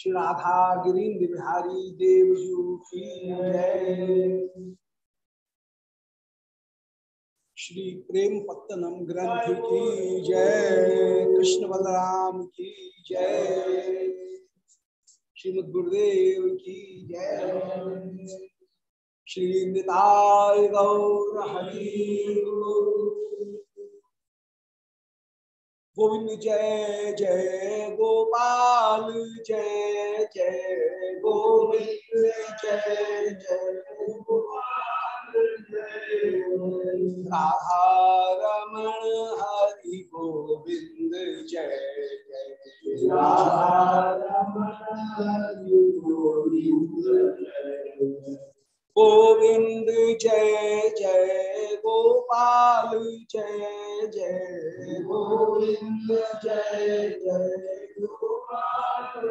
श्री राधा गिरीन्द्र बिहारी देवजू की श्री प्रेम पत्तनम ग्रंथ की जय। कृष्ण बलराम की जय। श्रीमद गुरुदेव की जय। श्री निताय गौर हरि गोविंद जय जय गोपाल, जय जय गोविंद, जय जय गोपाल। राधा रमण हरि गोविंद जय जय। रमण हरि गोविंद जय। गोविंद जय जय गोपाल, जय जय गोविंद, जय जय गोपाल।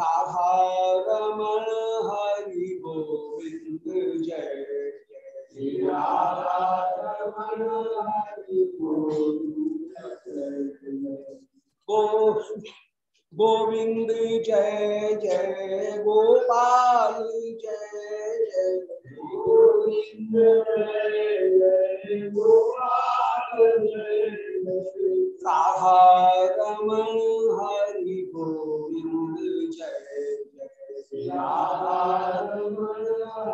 राधा रमण हरि गोविंद, जय जय राधा रमण हरि गोविंद, जय गोविंद जय जय गोपाल जय जय गोविंद गोपाल हरि गोविंद जय जय।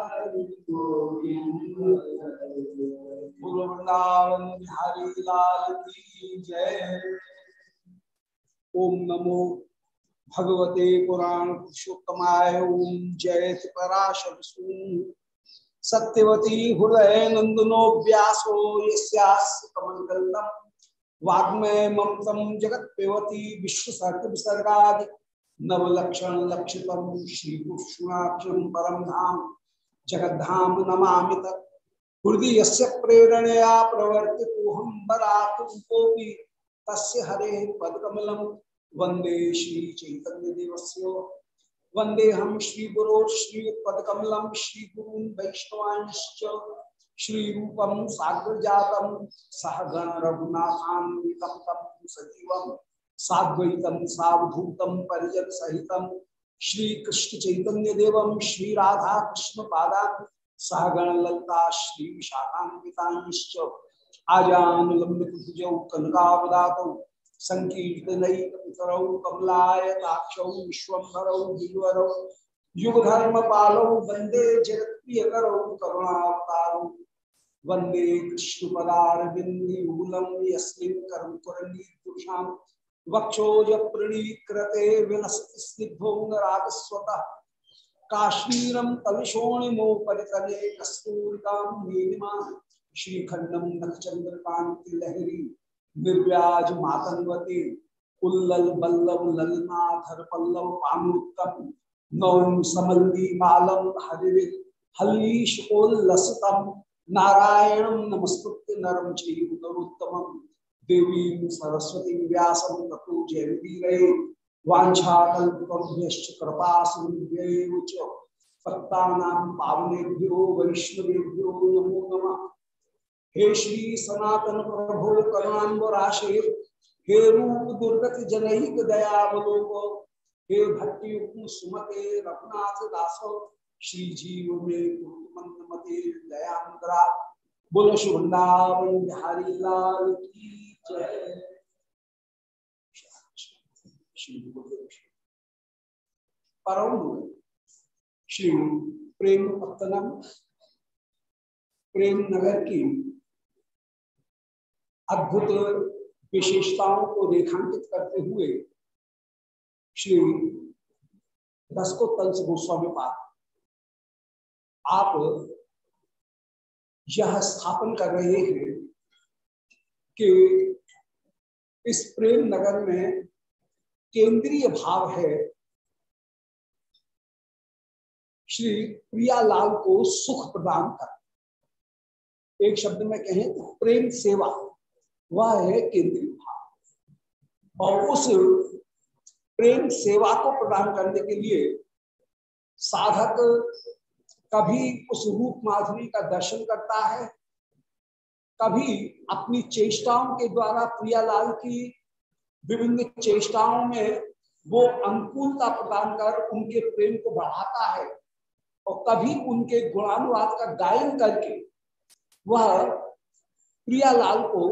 हरि गोविंद लाल की जय। ओम नमो भगवते पुराण पुरुषोत्तमाय ओम जय पराशर सत्यवती हृदय नंदनो व्यासो यमंगलम वाग्मय ममतम जगत पेवती विश्व विसर्गा नवलक्षण श्री परम धाम जगद्धाम नमा तत्। हृदय से प्रेरणया प्रवर्ति हम बराकोपी तस्य हरे पदकमलम। वंदे श्री चैतन्य देवस्य। वंदे हम श्री गुरो श्री पदकमलम, श्री गुरु वैष्णवांश्च, श्री रूपम साग्र जातम सहगण रघुनाथान्वितम तम सजीवम साद्वैतम सावधूतम परिजन सहितम श्री कृष्ण चैतन्य देवम श्री राधा कृष्ण पादा सहगण ललता श्री विशाखान्विताश्च। आजानुलंबितभुजौ कनकावदातौ संकीर्तनैकपितरौ कमलायताक्षौ विश्वम्भरौ गिरिवरौ, युगधर्मपालौ, वंदे जगत्प्रियकरौ, करुणावतारौ। वंदे कृष्णपदारविन्दिमूलं यस्मिन् कर्मकुरलीपुरुषां। वक्षोजप्रणीकृते विनसति स्निग्धो नरागस्वतः। काश्मीरं तविशोणिमोपरितले कस्तूरिकां नीलिमा। श्रीखंडम नखचंद्रकांति निर्व्याज मातंगवती उल्लल बल्लभ ललनाधर पल्लव पानुत्तम नौम समल्ली मालम हरि हलीशोल्लसतम नारायणं नमस्कृत्य नरम चैरुतम देवी सरस्वती व्यासं ततो जयवीरे वाछाकल्पभ्यश्च कृपा च पावनेभ्यो वैष्णवेभ्यो नमो नमः। हे श्री सनातन प्रभो करुणाब राशि हे रूप दुर्गत जनहित दयावलोक, हे भक्ति सुमते रघुनाथ दासो, श्री जीव में दयांद्रा बोलो शुभृंदावन बिहारी लाल की जय। श्री प्रेम पत्तनम, प्रेम नगर की अद्भुत विशेषताओं को रेखांकित करते हुए श्री दसको तंस गोस्वामी पाद, आप यह स्थापन कर रहे हैं कि इस प्रेम नगर में केंद्रीय भाव है। श्री प्रियालाल को सुख प्रदान कर। एक शब्द में कहें तो प्रेम सेवा। वह है केंद्रीय भाव। और उस प्रेम सेवा को प्रदान करने के लिए साधक कभी उस रूप माधुरी का दर्शन करता है, कभी अपनी चेष्टाओं के द्वारा प्रियालाल की विभिन्न चेष्टाओं में वो अनुकूलता प्रदान कर उनके प्रेम को बढ़ाता है और कभी उनके गुणानुवाद का गायन करके वह प्रियालाल को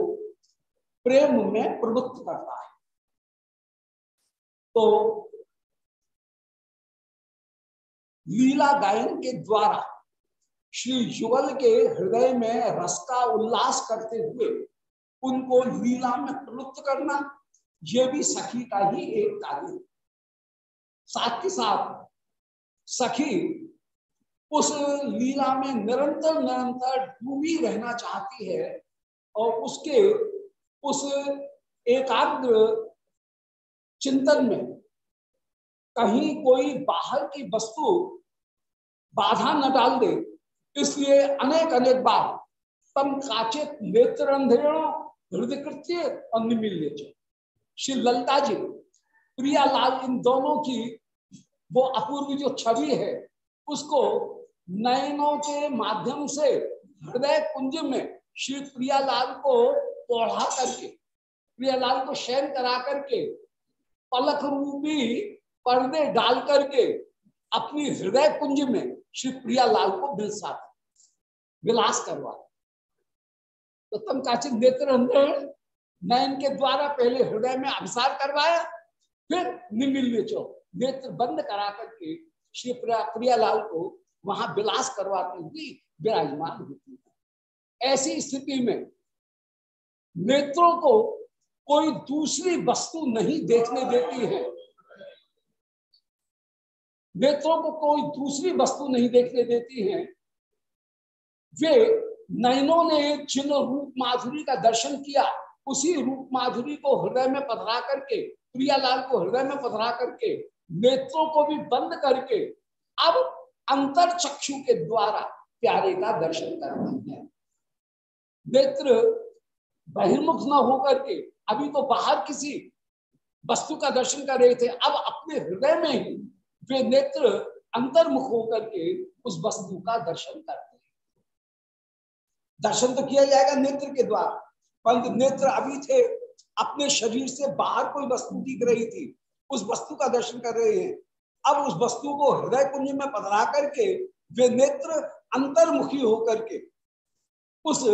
प्रेम में प्रवृत्त करता है। तो लीला गायन के द्वारा श्री युगल के हृदय में रस का उल्लास करते हुए उनको लीला में प्रवृत्त करना यह भी सखी का ही एक कार्य। है साथ के साथ सखी उस लीला में निरंतर निरंतर डूबी रहना चाहती है और उसके उस एकाग्र चिंतन में कहीं कोई बाहर की वस्तु बाधा न डाल दे। इसलिए अनेक अनेक बार तम काचित नेत्र हृदय और श्री ललता जी, प्रियालाल, इन दोनों की वो अपूर्व जो छवि है, उसको नयनों के माध्यम से, हृदय कुंज में श्री प्रियालाल को पढ़ा करके, प्रियालाल को शयन करा करके, पलक रूपी पर्दे डाल करके अपनी हृदय कुंज में श्री प्रियालाल को बिलसा विलास करवा। तो तम काचित नेत्र नयन के द्वारा पहले हृदय में अभिसार करवाया, फिर निमिल चो, नेत्र बंद करा करके श्री प्रियालाल को वहाँ विलास करवाती हुई विराजमान होती है। ऐसी स्थिति में नेत्रों को कोई दूसरी वस्तु नहीं देखने देती है। नेत्रों को कोई दूसरी वस्तु नहीं देखने देती है। वे नयनों ने जिन रूप माधुरी का दर्शन किया, उसी रूप माधुरी को हृदय में पधरा करके, प्रियालाल को हृदय में पधरा करके, नेत्रों को भी बंद करके, अब अंतर चक्षु के द्वारा प्यारे का दर्शन करना है। नेत्र बहिर्मुख न होकर के, अभी तो बाहर किसी वस्तु का दर्शन कर रहे थे, अब अपने हृदय में ही वे नेत्र अंतर्मुख होकर के उस वस्तु का दर्शन करते हैं। दर्शन तो किया जाएगा नेत्र के द्वारा, परंतु नेत्र अभी थे, अपने शरीर से बाहर कोई वस्तु दिख रही थी, उस वस्तु का दर्शन कर रहे हैं। अब उस वस्तु को हृदय कुंज में पधरा करके वे नेत्र अंतर्मुखी होकर के उस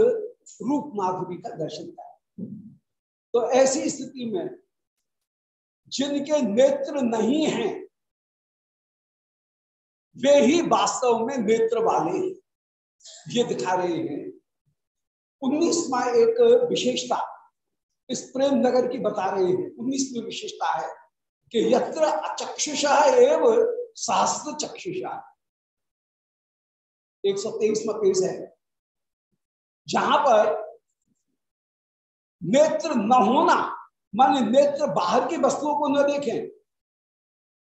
रूप माधुरी का दर्शन कर तो ऐसी स्थिति में जिनके नेत्र नहीं हैं, वे ही वास्तव में नेत्र वाले ये दिखा रहे हैं। उन्नीसवा एक विशेषता इस प्रेम नगर की बता रहे हैं। उन्नीसवी विशेषता है कि यत्र अचक्षुषा एवं सहस्त्र चक्षुषा। एक सौ तेईसवा पेज है। जहाँ पर नेत्र न होना, मान नेत्र बाहर की वस्तुओं को न देखें।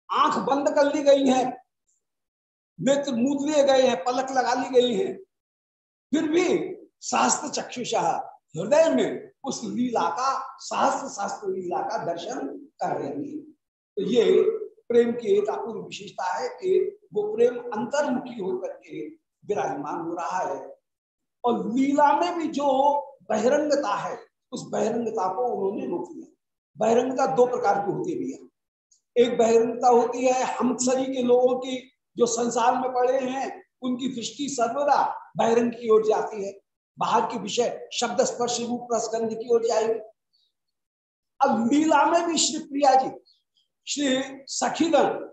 आँख बंद कर ली गई है, नेत्र मूद लिए गए हैं, पलक लगा ली गई है। फिर भी शास्त्र चक्षुषा हृदय में उस लीला का शास्त्र शास्त्र लीला का दर्शन कर रहे हैं। तो ये प्रेम की एक अपूर्व विशेषता है कि वो प्रेम अंतर्मुखी होकर के विराजमान हो रहा है। और लीला में भी जो बहिरंगता है, उस बहिरंगता को उन्होंने रोक लिया। बहिरंगता दो प्रकार की होती भी है एक बहिरंगता होती है हम सभी के लोगों की, जो संसार में पड़े हैं, उनकी दृष्टि सर्वदा बहिरंग की ओर जाती है। बाहर की विषय शब्द स्पर्श रूप रसगंध की ओर जाएगी। अब लीला में भी श्री प्रिया जी, श्री सखीगण,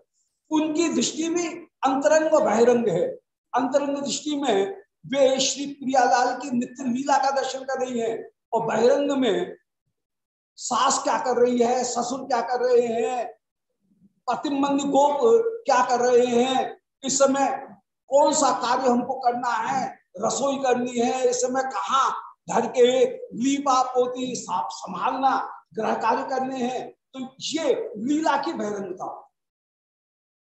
उनकी दृष्टि भी अंतरंग बहिरंग है। अंतरंग दृष्टि में वे श्री प्रियालाल की नित्य लीला का दर्शन कर रही है और बहिरंग में सास क्या कर रही है, ससुर क्या कर रहे हैं पतिमंद गोप क्या कर रहे हैं? इस समय कौन सा कार्य हमको करना है? रसोई करनी है। इस समय कहा? घर के लीपा पोती साफ़ संभालना, ग्रह कार्य करने हैं। तो ये लीला की बहिरंगता।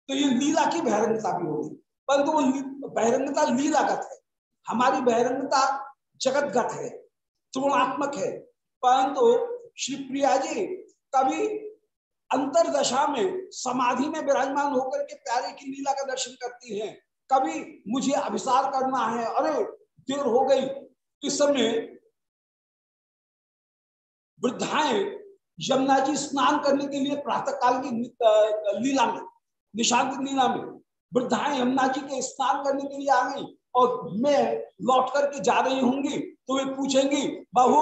तो ये लीला की बहिरंगता भी होगी। परंतु वो बहिरंगता लीलागत है। हमारी बहिरंगता जगतगत है त्रुणात्मक है। परंतु श्री प्रिया जी, कभी अंतरदशा में, समाधि में विराजमान होकर के प्यारे की लीला का दर्शन करती हैं, कभी मुझे अभिसार करना है, अरे, देर हो गई। इस समय वृद्धाएँ यमुना जी स्नान करने के लिए प्रातः काल की लीला में, निशांत लीला में, वृद्धाएँ यमुना जी के स्नान करने के लिए आ गई। और मैं लौट करके जा रही होंगी तो वे पूछेंगी बहू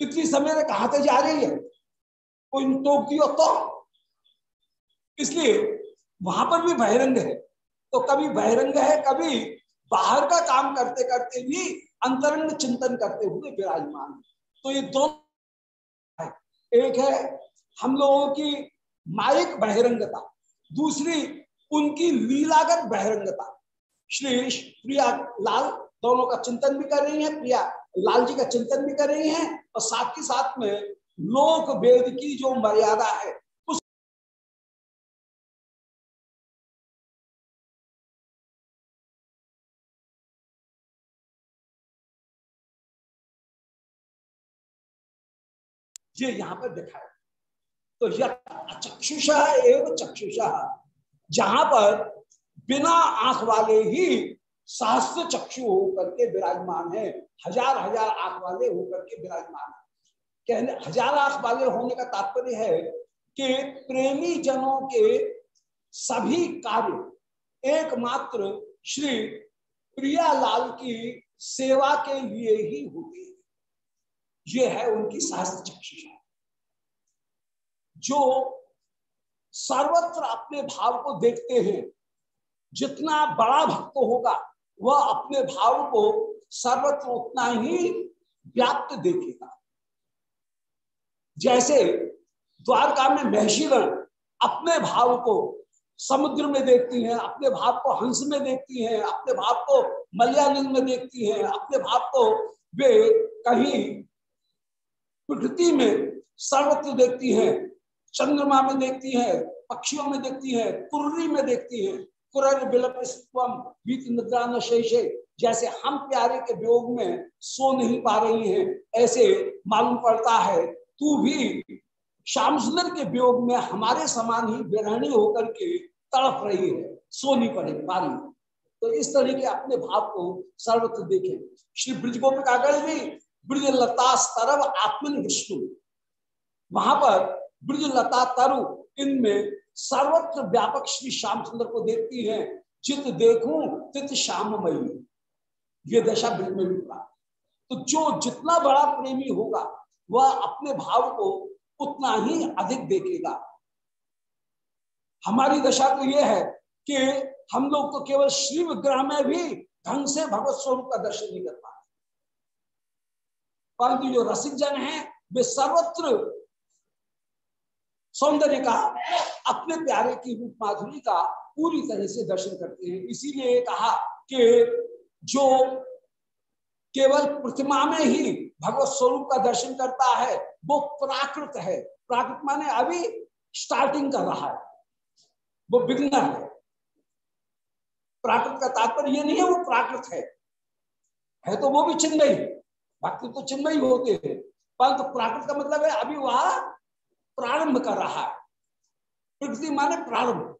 इतनी समय में कहा से जा रही है? कोई टोक दियो तो? इसलिए वहाँ पर भी बहिरंग है। तो कभी बहिरंग है, कभी बाहर का काम करते करते भी अंतरंग चिंतन करते हुए विराजमान तो ये दोनों एक है हम लोगों की माइक बहिरंगता, दूसरी उनकी लीलागत बहिरंगता। श्री प्रिया लाल दोनों का चिंतन भी कर रही है, प्रिया लाल जी का चिंतन भी कर रही हैं, और साथ ही साथ में लोक वेद की जो मर्यादा है ये यहाँ पर दिखाया। तो यह चक्षुषा एवं चक्षुषा, जहाँ पर बिना आँख वाले ही सहस्त्र चक्षु होकर के विराजमान है। हज़ार हज़ार आँख वाले होकर के विराजमान है। कहने, हज़ार आँख वाले होने का तात्पर्य है कि प्रेमी जनों के सभी कार्य एकमात्र श्री प्रियालाल की सेवा के लिए ही होते हैं। ये है उनकी शास्त्र चक्षुषा। जो सर्वत्र अपने भाव को देखते हैं जितना बड़ा भक्त होगा, वह अपने भाव को सर्वत्र उतना ही व्याप्त देखेगा। जैसे द्वारका में महर्षिगण अपने भाव को समुद्र में देखती हैं, अपने भाव को हंस में देखती हैं, अपने भाव को मलयालम में देखती हैं, अपने भाव को वे कहीं प्रकृति में सर्वत्र देखती हैं, चंद्रमा में देखती हैं, पक्षियों में देखती हैं, कुर्री में देखती हैं। शेषे जैसे हम प्यारे के वियोग में सो नहीं पा रही हैं, ऐसे मालूम पड़ता है, तू भी श्याम सुंदर के वियोग में हमारे समान ही विरहणी होकर के तड़प रही है, सो नहीं पड़े पा रही तो इस तरह के अपने भाव को सर्वत्र देखें। श्री ब्रज गोपिकागढ़ भी ब्रज लता तरव आत्मन विष्णु वहाँ पर ब्रज लता तरु इनमें सर्वत्र व्यापक श्री श्याम सुंदर को देखती है, चित देखूँ, तित श्याममयी। ये दशा ब्रज में भी प्राप्त तो जो जितना बड़ा प्रेमी होगा, वह अपने भाव को उतना ही अधिक देखेगा। हमारी दशा तो यह है कि हम लोग तो केवल श्री विग्रह में भी ढंग से भगवत स्वरूप का दर्शन नहीं कर पाते। परंतु जो रसिक जन है, वे सर्वत्र सौंदर्य का, अपने प्यारे की रूप माधुरी का पूरी तरह से दर्शन करते हैं। इसीलिए कहा कि जो केवल प्रतिमा में ही भगवत स्वरूप का दर्शन करता है, वो प्राकृत है। प्राकृत माने अभी स्टार्टिंग कर रहा है। वो बिगनर है। प्राकृत का तात्पर्य ये नहीं है, वो प्राकृत है। है तो वो भी चिन्मय। भक्ति तो चिन्मय होते हैं। परंतु प्राकृत का मतलब है अभी वह प्रारंभ कर रहा है। प्रकृति माने प्रारंभ।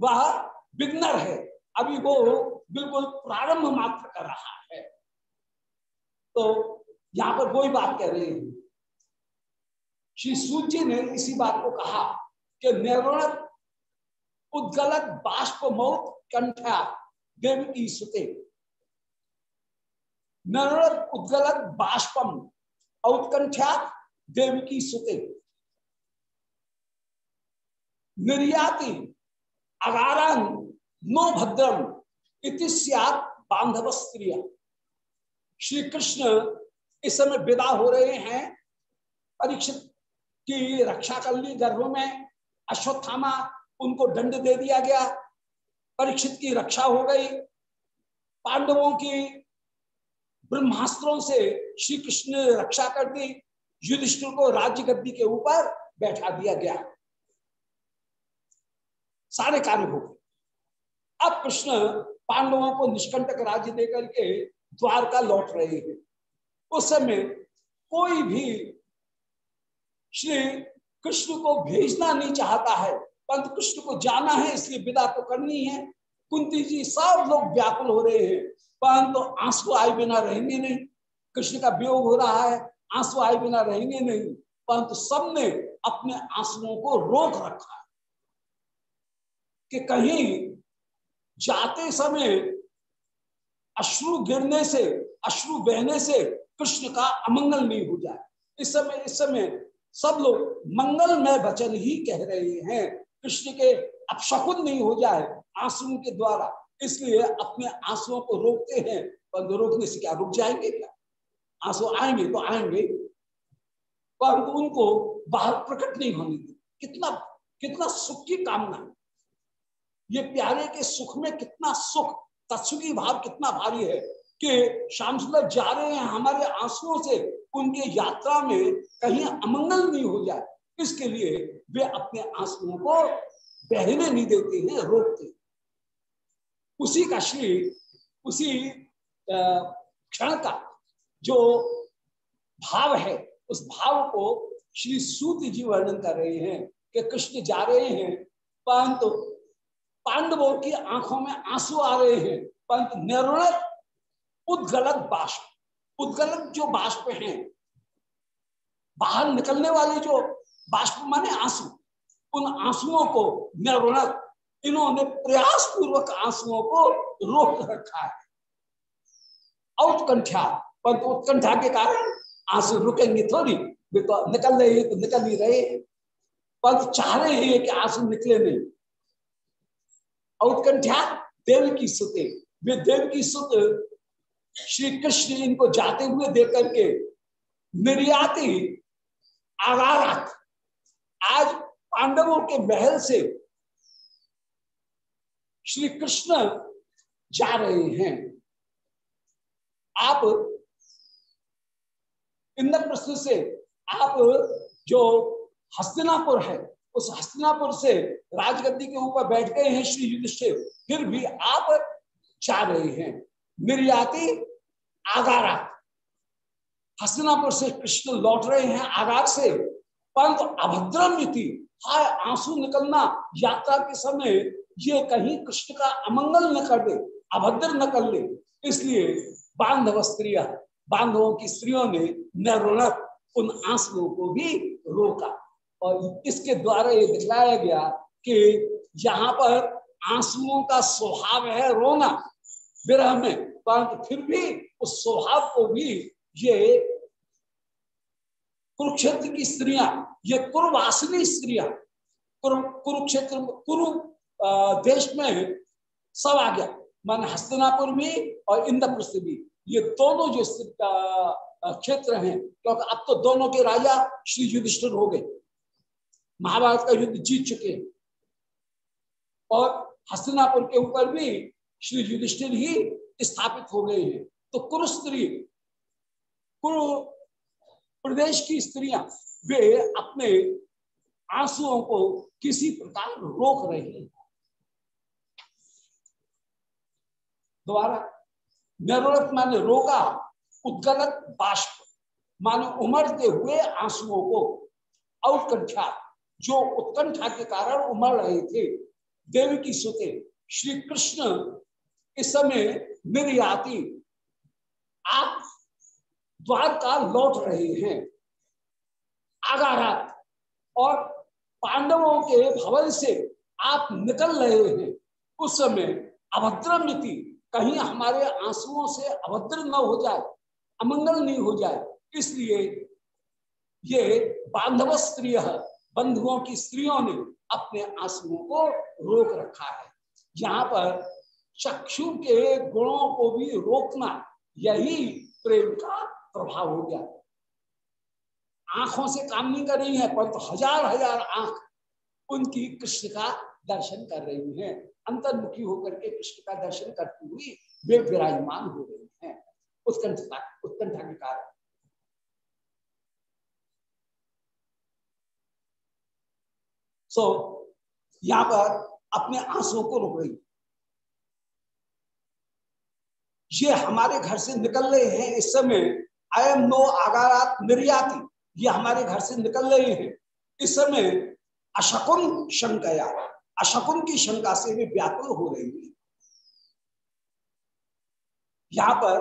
वह बिगनर है। अभी वो बिल्कुल प्रारंभ मात्र कर रहा है। तो यहाँ पर वही बात कह रहे हैं। श्री सूर्य ने इसी बात को कहा कि निर्णत उद्गलत बाष्प मौत कंठा देव की सुते नरद उद्गलत बाष्पम औत्कंठ्या देव की सुते निर्याति अगारन नो भद्रम इति बांधव स्त्रिया श्री कृष्ण इस समय विदा हो रहे हैं। परीक्षित की रक्षा कर ली, गर्भ में अश्वत्थामा उनको दंड दे दिया गया। परीक्षित की रक्षा हो गई। पांडवों की ब्रह्मास्त्रों से श्री कृष्ण ने रक्षा कर दी। युधिष्ठिर को राज्य गद्दी के ऊपर बैठा दिया गया। सारे कार्य हो गए। अब कृष्ण पांडवों को निष्कंटक राज्य देकर के द्वारका लौट रहे हैं। उस समय कोई भी श्री कृष्ण को भेजना नहीं चाहता है। परंतु कृष्ण को जाना है, इसलिए विदा तो करनी है। कुंती जी सब लोग व्याकुल हो रहे हैं। परंतु तो आँसू आए बिना रहेंगे नहीं। कृष्ण का वियोग हो रहा है, आँसू आए बिना रहेंगे नहीं। परंतु सबने अपने आंसुओं को रोक रखा है। कि कहीं जाते समय अश्रु गिरने से, अश्रु बहने से कृष्ण का अमंगल नहीं हो जाए। इस समय इस समय सब लोग मंगलमय वचन ही कह रहे हैं। कृष्ण के अपशकुन नहीं हो जाए आंसुओं के द्वारा। इसलिए अपने आंसुओं को रोकते हैं। पर रोकने से क्या, रुक जाएँगे क्या? आँसू आएँगे तो आएँगे। परंतु उनको बाहर प्रकट नहीं होने कितना कितना सुख की कामना ये प्यारे के सुख में कितना सुख, तत्सुखी भाव कितना भारी है कि श्याम सुंदर जा रहे हैं हमारे आंसुओं से, उनके यात्रा में कहीं अमंगल नहीं हो जाए। इसके लिए वे अपने आंसुओं को बहने नहीं देते हैं, रोकते उसी का श्री, उसी क्षण का जो भाव है, उस भाव को श्री सूत जी वर्णन कर रहे हैं कि कृष्ण जा रहे हैं, परंतु पांडवों की आँखों में आँसू आ रहे हैं। परंतु निरुणत उद्गलत बाष्प। उद्गलत जो बाष्प है, बाहर निकलने वाले जो बाष्प माने आँसू, उन आंसुओं को निरुणत इन्होंने प्रयास पूर्वक आंसुओं को रोक रखा है। उत्कंठा परंतु उत्कंठा के कारण आँसू रुकेंगे थोड़ी तो निकल रहे हैं तो निकल ही रहे पर चाह रहे हैं कि आँसू निकले नहीं। उत्कंठा देव की सुते वे देव की सुत श्री कृष्ण इनको जाते हुए देख करके निर्याती आगारात आज पांडवों के महल से श्री कृष्ण जा रहे हैं। आप इंद्रप्रस्थ से आप जो हस्तिनापुर है उस हस्तिनापुर से राजगद्दी के ऊपर बैठ गए हैं श्री युधिष्ठिर। फिर भी आप जा रहे हैं। निर्याति आगारा। हस्तिनापुर से कृष्ण लौट रहे हैं आगार से। परंतु अभद्रम नीति हाय, आँसू निकलना यात्रा के समय। ये कहीं कृष्ण का अमंगल न कर दे, अभद्र न कर ले। इसलिए बांधव स्त्रिया, बांधवों की स्त्रियों ने न नरुणक उन आंसुओं को भी रोका। और इसके द्वारा ये दिखलाया गया कि यहाँ पर आंसुओं का स्वभाव है रोना, विरह में, परंतु फिर भी उस स्वभाव को भी ये कुरुक्षेत्र की स्त्रियाँ, ये कुरुवासिनी स्त्रियाँ कुरुक्षेत्र, कुरु देश में सब आ गया। मान हस्तनापुर में और इंद्रप्रस्थ भी। ये दोनों जो क्षेत्र हैं, क्योंकि अब तो दोनों के राजा श्री युधिष्ठिर हो गए। महाभारत का युद्ध जीत चुके हैं। और हस्तनापुर के ऊपर भी श्री युधिष्ठिर ही स्थापित हो गए हैं। तो कुरु स्त्री, कुरु प्रदेश की स्त्रियाँ, वे अपने आंसुओं को किसी प्रकार रोक रही हैं। दोबारा नरोत माने रोगा उद्गलत बाष्प, माने उमड़ते हुए आंसुओं को उत्कंठा जो उत्कंठा के कारण उमड़ रहे थे, देवी की सुते, श्री कृष्ण इस समय निर्याति, आप द्वारका लौट रहे हैं। आगारात और पांडवों के भवन से आप निकल रहे हैं। उस समय अभद्रमिति कहीं हमारे आंसुओं से अभद्र न हो जाए, अमंगल नहीं हो जाए, इसलिए ये बांधव स्त्रिय बंधुओं की स्त्रियों ने अपने आंसुओं को रोक रखा है। यहाँ पर चक्षु के गुणों को भी रोकना यही प्रेम का प्रभाव हो गया। आँखों से काम नहीं कर रही है, परंतु तो हज़ार हज़ार आँख उनकी कृष्ण का दर्शन कर रही हैं। अंतर्मुखी होकर के कृष्ण का दर्शन करती हुई वे विराजमान हो रही हैं। उत्कंठता उत्कंठा के कारण। सो यहाँ पर अपने आंसुओं को रोक रही। ये हमारे घर से निकल रहे हैं इस समय। आई एम नो आगारात निर्याति ये हमारे घर से निकल रहे हैं। इस समय अशकुन शंकया। अशकुन की शंका से भी व्याकुल हो रही है। यहाँ पर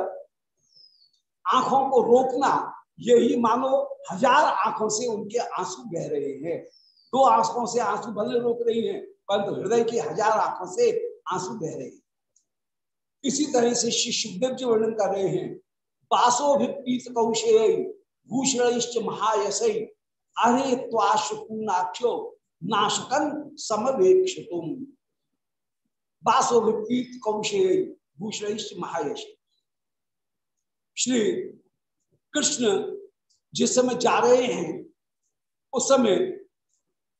आँखों को रोकना यही मानो हज़ार आँखों से उनके आँसू बह रहे हैं। दो आँखों से आँसू भले रोक रही हैं, परंतु हृदय की हज़ार आँखों से आँसू बह रहे हैं। इसी तरह से श्री सुखदेव जी वर्णन कर रहे हैं, पासो पीत कौशे भूषण महायसई अरे त्वाशुपूर्णाक्षो नाशकन समवेक्ष तुम बासो भूषण महायश श्री कृष्ण जिस समय जा रहे हैं, उस समय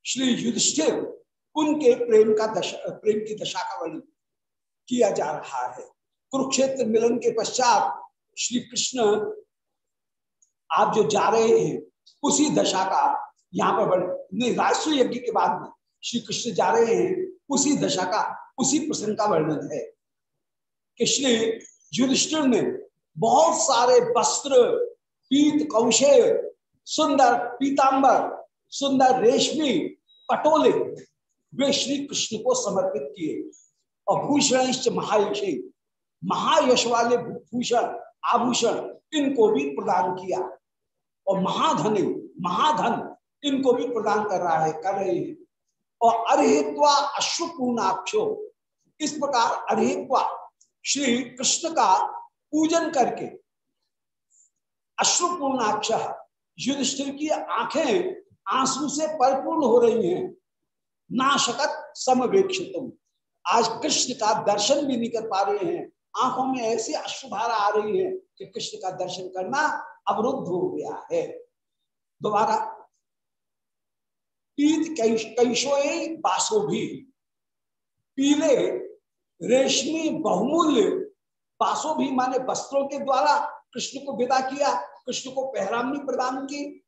श्री युधिष्ठिर उनके प्रेम का दशा, प्रेम की दशा का वर्णन किया जा रहा है। कुरुक्षेत्र मिलन के पश्चात श्री कृष्ण, आप जो जा रहे हैं, उसी दशा का यहाँ पर वर्णन राष्ट्रीय यज्ञ के बाद में श्री कृष्ण जा रहे हैं, उसी दशा का, उसी प्रसंग का वर्णन है। कि श्री युधिष्ठिर ने बहुत सारे वस्त्र, पीत कौशे सुंदर पीतांबर सुंदर रेशमी पटोले वे श्री कृष्ण को समर्पित किए। और भूषण महायशी महायश वाले भूषण, आभूषण इनको भी प्रदान किया। और महाधन महाधन इनको भी प्रदान कर रहा है, कर रहे हैं। और अर्तवा अश्वपूर्णाक्षो, इस प्रकार अर्तवा श्री कृष्ण का पूजन करके अश्वपूर्णाक्ष युधिष्ठिर की आँखें आँसू से परिपूर्ण हो रही हैं। नाशकत समवेक्षित आज कृष्ण का दर्शन भी नहीं कर पा रहे हैं। आँखों में ऐसी अश्रुधारा आ रही है कि कृष्ण का दर्शन करना अवरुद्ध हो गया है। दोबारा, पीत कैशोए बासो भी। पीले रेशमी बहुमूल्य बासो भी माने वस्त्रों के द्वारा कृष्ण को विदा किया, कृष्ण को पहरामनी प्रदान की।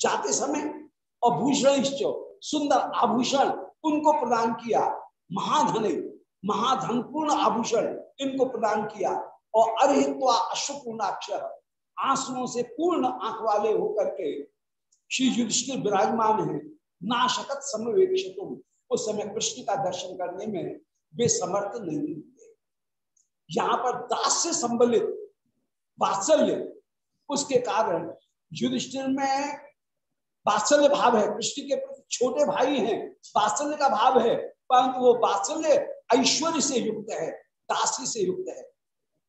जाते समय और भूषण सुंदर आभूषण उनको प्रदान किया। महाधन, महाधनपूर्ण आभूषण इनको प्रदान किया। और अरहित्वा अश्वपूर्णाक्षर, आंसुओं से पूर्ण आँख वाले होकर के श्री युधिष्ठिर विराजमान है। नाशकत समवेक्षित उस समय कृष्ण का दर्शन करने में वे समर्थ नहीं हुए यहाँ पर दास से संबलित वात्सल्य, उसके कारण युधिष्ठिर में वात्सल्य भाव है, कृष्ण के प्रति छोटे भाई हैं, वात्सल्य का भाव है, परंतु वो वात्सल्य ऐश्वर्य से युक्त है, दासी से युक्त है।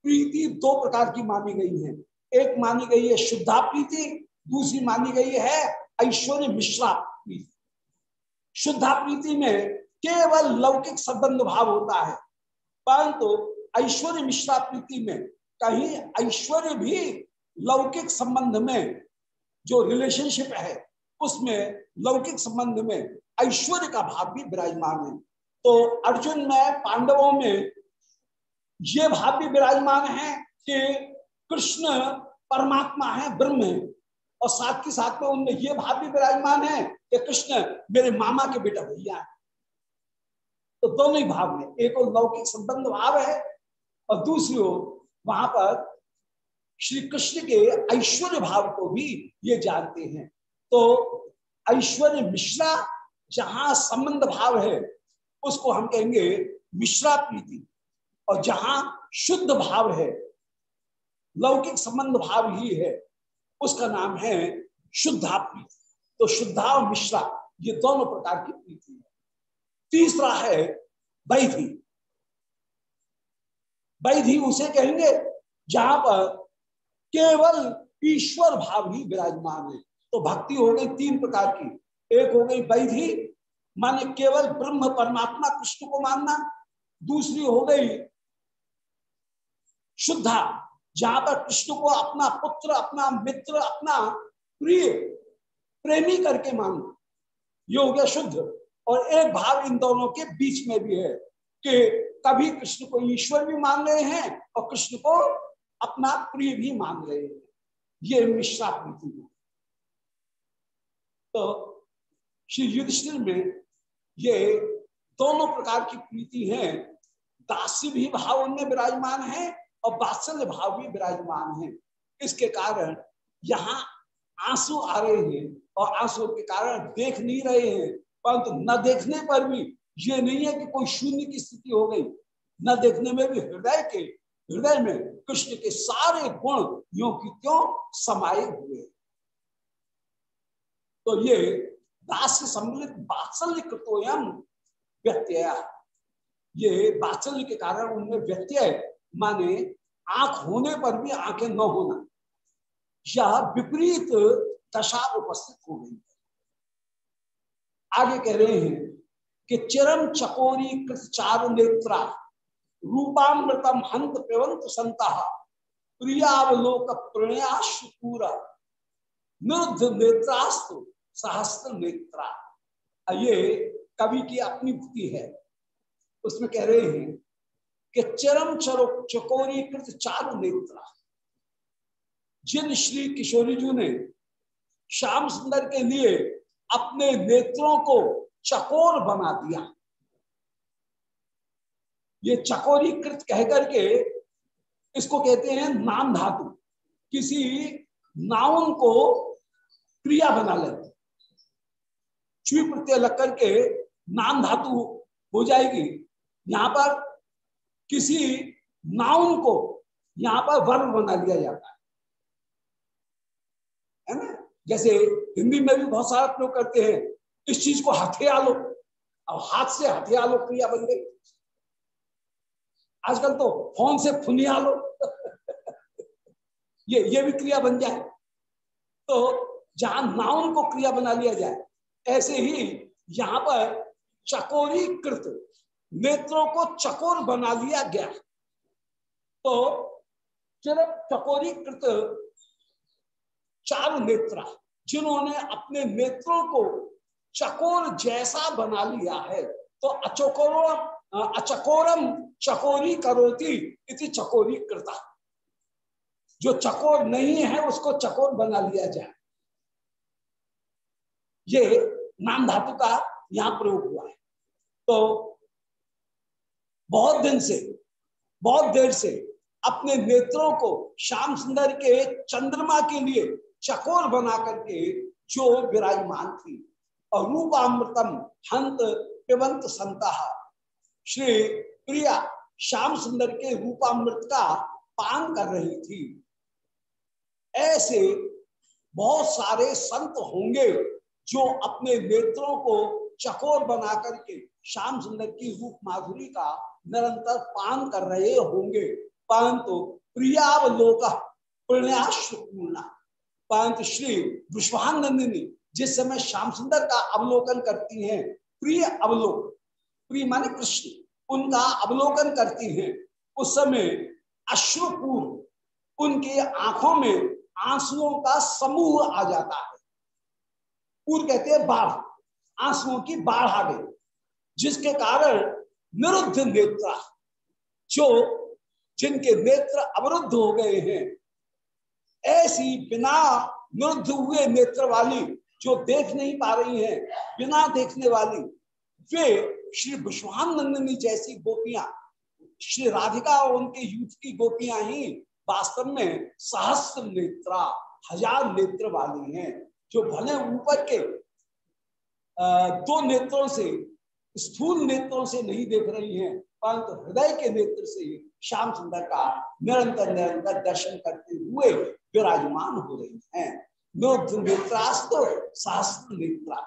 प्रीति दो प्रकार की मानी गई है। एक मानी गई है शुद्धा प्रीति, दूसरी मानी गई है ऐश्वर्य मिश्रा प्रीति। शुद्धा प्रीति में केवल लौकिक संबंध भाव होता है, परंतु ऐश्वर्य मिश्रा प्रीति में कहीं ऐश्वर्य भी लौकिक संबंध में जो रिलेशनशिप है उसमें लौकिक संबंध में ऐश्वर्य का भाव भी विराजमान है। तो अर्जुन में, पांडवों में ये भाव भी विराजमान है कि कृष्ण परमात्मा है, ब्रह्म है। और साथ के साथ में उनमें ये भाव भी विराजमान है कि कृष्ण मेरे मामा के बेटा भैया है। तो दोनों ही भाव में एक और लौकिक संबंध भाव है और दूसरी ओर वहाँ पर श्री कृष्ण के ऐश्वर्य भाव को भी ये जानते हैं। तो ऐश्वर्य मिश्रा जहाँ संबंध भाव है, उसको हम कहेंगे मिश्रा प्रीति। और जहाँ शुद्ध भाव है, लौकिक संबंध भाव ही है, उसका नाम है शुद्धा प्रीति। तो शुद्धा और मिश्रा, ये दोनों प्रकार की प्रीति है। तीसरा है वैधि। वैधि उसे कहेंगे जहाँ पर केवल ईश्वर भाव ही विराजमान है। तो भक्ति हो गई तीन प्रकार की। एक हो गई वैधि, माने केवल ब्रह्म परमात्मा कृष्ण को मानना। दूसरी हो गई शुद्धा, जहाँ पर कृष्ण को अपना पुत्र, अपना मित्र, अपना प्रिय, प्रेमी करके मानना। ये हो गया शुद्ध। और एक भाव इन दोनों के बीच में भी है कि कभी कृष्ण को ईश्वर भी मान रहे हैं और कृष्ण को अपना प्रिय भी मान रहे हैं। ये मिश्रा प्रीति है। तो श्री युधिष्ठिर में ये दोनों प्रकार की प्रीति है। दासी भी भाव उनमें विराजमान है और बात्सल्य भाव भी विराजमान है। इसके कारण यहाँ आँसू आ रहे हैं और आँसू के कारण देख नहीं रहे हैं, परंतु न देखने पर भी ये नहीं है कि कोई शून्य की स्थिति हो गई। न देखने में भी हृदय के, हृदय में कृष्ण के सारे गुण यो की त्यों समाये हुए तो ये दास सम्मिलित बात्सल्य कृतोयम व्यत्यय। ये बात्सल्य के कारण उनमें व्यत्यय, माने आँख होने पर भी आँखें न होना यह विपरीत दशा उपस्थित हो गई। आगे कह रहे हैं कि चिरम चकोरी कृत चार नेत्रा रूपामृतम हंत प्रवंत संता, प्रियावलोक प्रणयाशूर निरुद्ध नेत्रास्तु सहस्त्र नेत्रा। ये कवि की अपनी भक्ति है। उसमें कह रहे हैं कि चरम चरो चकोरी कृत चार नेत्रा। जिन श्री किशोरी जी ने श्याम सुंदर के लिए अपने नेत्रों को चकोर बना दिया। ये चकोरी कृत कहकर के इसको कहते हैं नाम धातु। किसी नाउन को क्रिया बना लेते चुई प्रत्यय लग करके नाम धातु हो जाएगी। यहाँ पर किसी नाउन को यहाँ पर वर्ग बना लिया जाता है। है ना? जैसे हिंदी में भी बहुत सारा प्रयोग करते हैं, इस चीज़ को हथिया लो अब हाथ से हथिया लो क्रिया बन गई। आजकल तो फ़ोन से फुनिया लो ये ये भी क्रिया बन जाए। तो जहाँ नाउन को क्रिया बना लिया जाए ऐसे ही यहाँ पर चकोरी कृत, नेत्रों को चकोर बना लिया गया। तो सिर्फ़ चकोरी कृत चार नेत्रा, जिन्होंने अपने नेत्रों को चकोर जैसा बना लिया है। तो अचकोर, अचकोरम चकोरी करोती इति चकोरी कृता। जो चकोर नहीं है, उसको चकोर बना लिया जाए। ये नाम धातु का यहाँ प्रयोग हुआ है। तो बहुत दिन से, बहुत देर से अपने नेत्रों को श्याम सुंदर के चंद्रमा के लिए चकोर बना करके जो विराजमान थी और रूपामृतम हंत पिबंत संता, श्री प्रिया श्याम सुंदर के रूपामृत का पान कर रही थी। ऐसे बहुत सारे संत होंगे जो अपने नेत्रों को चकोर बना करके श्याम सुंदर की रूप माधुरी का निरंतर पान कर रहे होंगे। परंतु प्रियावलोक प्रणयाश्पूर्णा परंतु श्री विश्वानंदिनी, जिस समय श्याम सुंदर का अवलोकन करती हैं, प्रिय अवलोक, प्रिय माने कृष्ण, उनका अवलोकन करती हैं। उस समय अश्रुपूर्व उनके आँखों में आंसुओं का समूह आ जाता है। पूर्व कहते हैं बाढ़। आंसुओं की बाढ़ आ गई, जिसके कारण निरुद्ध नेत्र, जो जिनके नेत्र अवरुद्ध हो गए हैं, ऐसी बिना निरुद्ध हुए नेत्र वाली, जो देख नहीं पा रही हैं, बिना देखने वाली, वे श्री विश्वानंदनी जैसी गोपियाँ, श्री राधिका और उनके युद्ध की गोपियाँ ही, वास्तव में सहस्त्र नेत्रा, हज़ार नेत्र वाली हैं। जो भले ऊपर के दो नेत्रों से, स्थूल नेत्रों से नहीं देख रही हैं, परंतु हृदय के नेत्र से श्याम सुंदर का निरंतर निरंतर दर्शन करते हुए विराजमान हो रही हैं। नेत्रास्तो शास्त्र नेत्रा,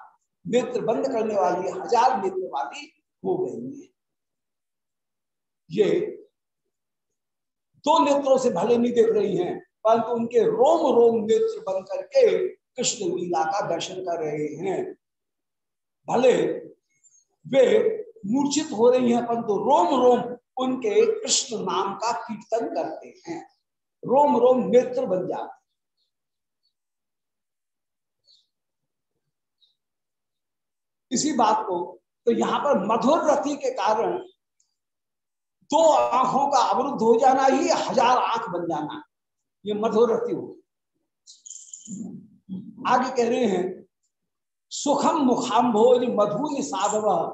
नेत्र बंद करने वाली, हज़ार नेत्र वाली हो गई है। ये दो नेत्रों से भले नहीं देख रही हैं, परंतु उनके रोम रोम नेत्र बंद करके कृष्ण लीला का दर्शन कर रहे हैं। भले वे मूर्छित हो रही हैं, परंतु तो रोम रोम उनके कृष्ण नाम का कीर्तन करते हैं। रोम रोम नेत्र बन जाते इसी बात को तो यहाँ पर मधुर रति के कारण दो आँखों का अवरुद्ध हो जाना ही, हज़ार आँख बन जाना, ये मधुर रति हो आगे कह रहे हैं, सुखम मुखाम्भोज मधुर साधव,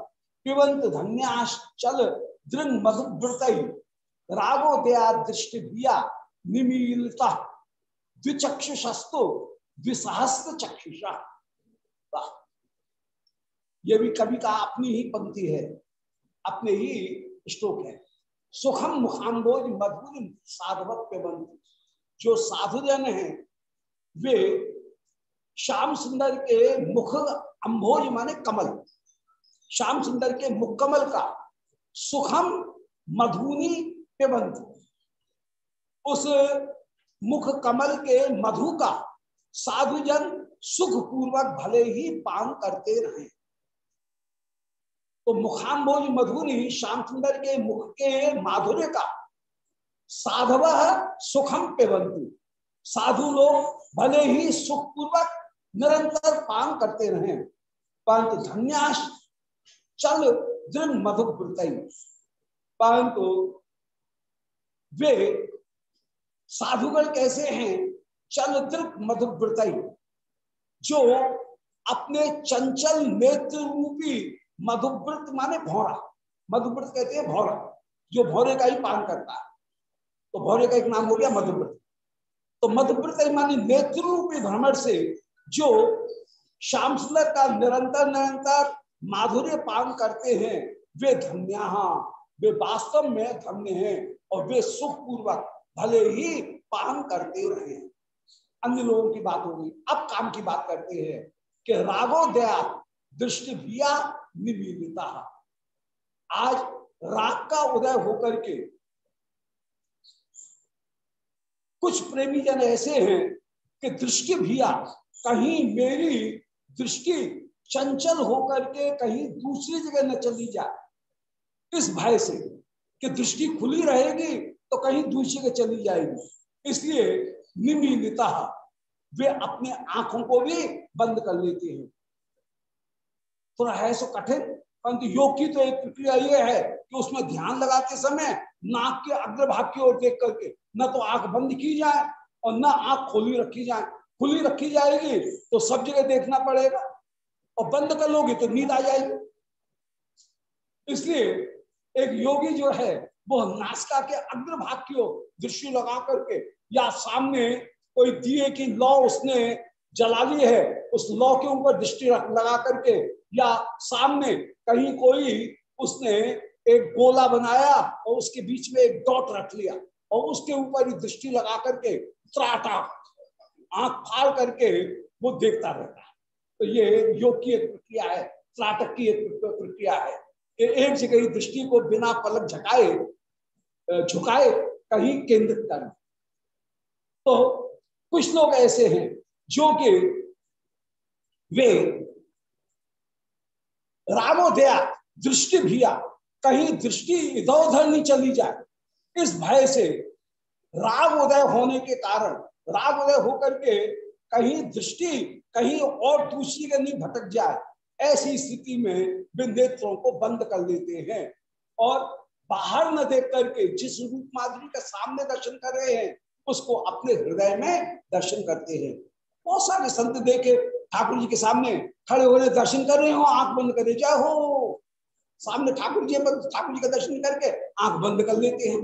पिबंत धन्याश्चल दृंग मधुव्रत रागो दया दृष्टि भिया निमीलता, द्विचक्षुषस्तु द्विसहस्त्र चक्षुषा। ये भी कवि का अपनी ही पंक्ति है, अपने ही श्लोक है। सुखम मुखाम्बोज मधुर साधवत जो साधुजन है, वे श्याम सुंदर के मुख अंभोज माने कमल। श्याम सुंदर के मुख कमल का सुखम मधुनी पिबंत। उस मुख कमल के मधु का साधुजन सुख पूर्वक भले ही पान करते रहे। तो मुखाम्भोज मधुनी श्याम सुंदर के मुख के माधुर्य का साधव सुखम पिबंतु। साधु लोग भले ही सुखपूर्वक निरंतर पान करते रहे। परंतु धन्याश चल दृढ़ मधुप्रत परंतु वे साधुगण कैसे हैं? चल दृढ़ मधुव्रत जो अपने चंचल नेत्र रूपी मधुव्रत माने भौरा। मधुव्रत कहते हैं भौरा, जो भौरे का ही पान करता है। तो भौरे का एक नाम हो गया मधुव्रत तो मधुव्रत माने नेत्र रूपी भ्रमण से जो श्याम सुंदर का निरंतर निरंतर माधुर्य पान करते हैं, वे धन्या वे वास्तव में धन्य हैं और वे सुख पूर्वक भले ही पान करते रहे। अन्य लोगों की बात होगी अब काम की बात करते हैं कि रागो दया दृष्टि भिया निविदिता। आज राग का उदय होकर के कुछ प्रेमी जन ऐसे हैं कि दृष्टि भिया कहीं मेरी दृष्टि चंचल होकर के कहीं दूसरी जगह न चली जाए। इस भय से कि दृष्टि खुली रहेगी तो कहीं दूसरी जगह चली जाएगी। इसलिए निमिलिता वे अपने आँखों को भी बंद कर लेते हैं। थोड़ा है सो कठिन, परंतु योग की तो एक प्रक्रिया ये है कि उसमें ध्यान लगाते समय नाक के अग्रभाग की ओर देख करके न तो आँख बंद की जाए और न आँख खोली रखी जाए। खुली रखी जाएगी तो सब जगह देखना पड़ेगा। और बंद कर लोगे तो नींद आ जाएगी। इसलिए एक योगी जो है, वो नासका के अग्रभाग की ओर दृष्टि लगा करके, या सामने कोई दिए की लौ उसने जला ली है, उस लौ के ऊपर दृष्टि लगा करके, या सामने कहीं कोई उसने एक गोला बनाया और उसके बीच में एक डॉट रख लिया, और उसके ऊपर ही दृष्टि लगा करके, त्राटा आँख फाड़ करके वो देखता रहता है। तो ये योग की एक प्रक्रिया है त्राटक की एक प्रक्रिया है कि एक जगह दृष्टि को बिना पलक झकाए, झुकाए कहीं केंद्रित करना तो कुछ लोग ऐसे हैं जो कि वे रामोदया दृष्टि भिया कहीं दृष्टि इधर उधर नहीं चली जाए। इस भय से राग उदय होने के कारण राग उदय होकर के कहीं दृष्टि, कहीं और दूसरी का नहीं भटक जाए, ऐसी स्थिति में वे नेत्रों को बंद कर लेते हैं। और बाहर न देख करके जिस रूप माधुरी का सामने दर्शन कर रहे हैं, उसको अपने हृदय में दर्शन करते हैं। बहुत सारे संत देखे ठाकुर जी के सामने, खड़े होने दर्शन कर रहे हो, आँख बंद करे चाहे हो सामने ठाकुर जी ठाकुर जी का दर्शन करके आँख बंद कर लेते हैं।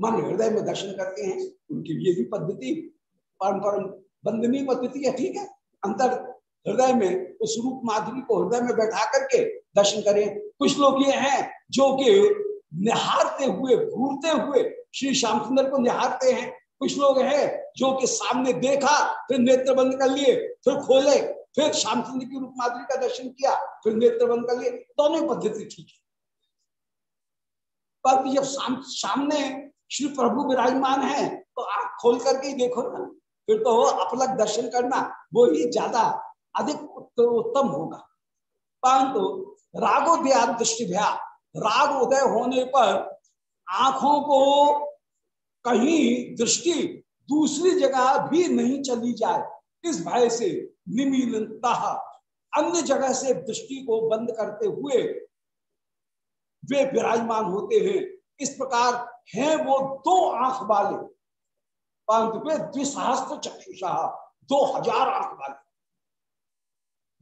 मन हृदय में दर्शन करते हैं। उनकी ये भी पद्धति परम बंदनी पद्धति है ठीक है। अंतर हृदय में, उस रूप माधुरी को हृदय में बैठा करके दर्शन करें। कुछ लोग ये हैं जो कि निहारते हुए, घूरते हुए श्री श्याम सुंदर को निहारते हैं। कुछ लोग हैं जो कि सामने देखा, फिर नेत्र बंद कर लिए, फिर खोले, फिर श्याम सुंदर की रूप माधुरी का दर्शन किया, फिर नेत्र बंद कर लिए। दोनों पद्धति ठीक है। पर जब सामने श्री प्रभु विराजमान है तो आँख खोल करके ही देखो ना। फिर तो अपलक दर्शन करना वो ही ज़्यादा अधिक उत्तम होगा। परंतु दिया दृष्टि राग उदय होने पर आँखों को कहीं दृष्टि दूसरी जगह भी नहीं चली जाए। इस भय से निमीलता अन्य जगह से दृष्टि को बंद करते हुए वे विराजमान होते हैं। इस प्रकार हैं वो दो आँख वाले। परंतु वे द्विसहस्त्र चक्षुषा, दो हज़ार आँख वाले।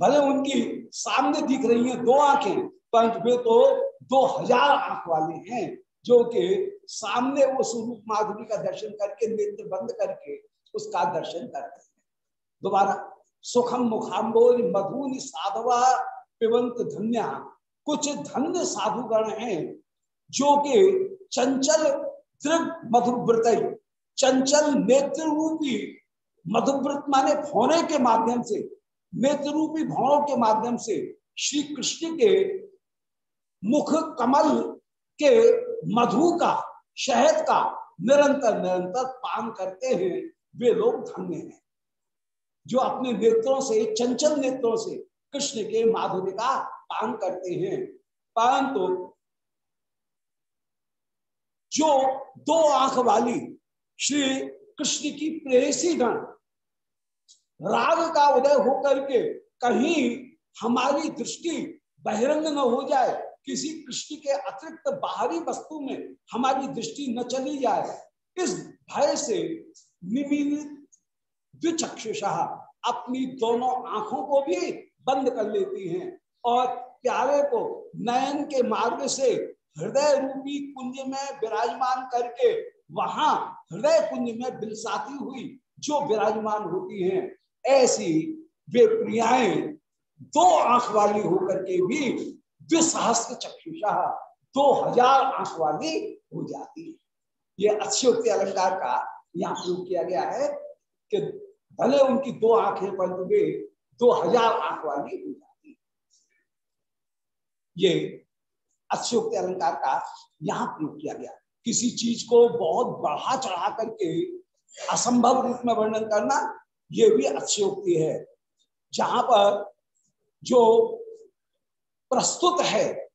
भले उनकी सामने दिख रही है दो आँखें परंतु वे तो दो हज़ार आँख वाले हैं, जो कि सामने वो स्वरूप माधुरी का दर्शन करके, नेत्र बंद करके उसका दर्शन करते हैं। दोबारा, सुखम मुखाम्बोज मधुन साधवा, पिबंत धन्या। कुछ धन्य साधुगण हैं, जो कि चंचल, दृढ़ मधुव्रत चंचल नेत्र रूपी मधुव्रत माने भौने के माध्यम से नेत्र रूपी भौणों के माध्यम से श्री कृष्ण के मुख कमल के मधु का, शहद का निरंतर निरंतर पान करते हैं, वे लोग धन्य हैं। जो अपने नेत्रों से, चंचल नेत्रों से कृष्ण के माधुर्य का पान करते हैं। परंतु जो दो आँख वाली श्री कृष्ण की प्रेसी गण राग का उदय होकर के कहीं हमारी दृष्टि बहिरंग न हो जाए, किसी कृष्ण के अतिरिक्त बाहरी वस्तु में हमारी दृष्टि न चली जाए, इस भय से द्विचक्षुषा अपनी दोनों आँखों को भी बंद कर लेती हैं और प्यारे को नयन के मार्ग से हृदय रूपी कुंज में विराजमान करके वहाँ हृदय कुंज में बिलसाती हुई जो विराजमान होती हैं, ऐसी वे प्रियाएँ दो आँख वाली होकर के भी द्विसहस्त्र चक्षुषा, दो हज़ार आँख वाली हो जाती है। ये अक्षयोक्ति अलंकार का यहाँ प्रयोग किया गया है कि भले उनकी दो आँखें परंतु वे दो हज़ार आँख वाली हो जाती है। ये अक्षयोक्ति अलंकार का यहाँ प्रयोग किया गया। किसी चीज़ को बहुत बढ़ा चढ़ा करके असंभव रूप में वर्णन करना, ये भी अक्षयोक्ति है। जहाँ पर जो प्रस्तुत है,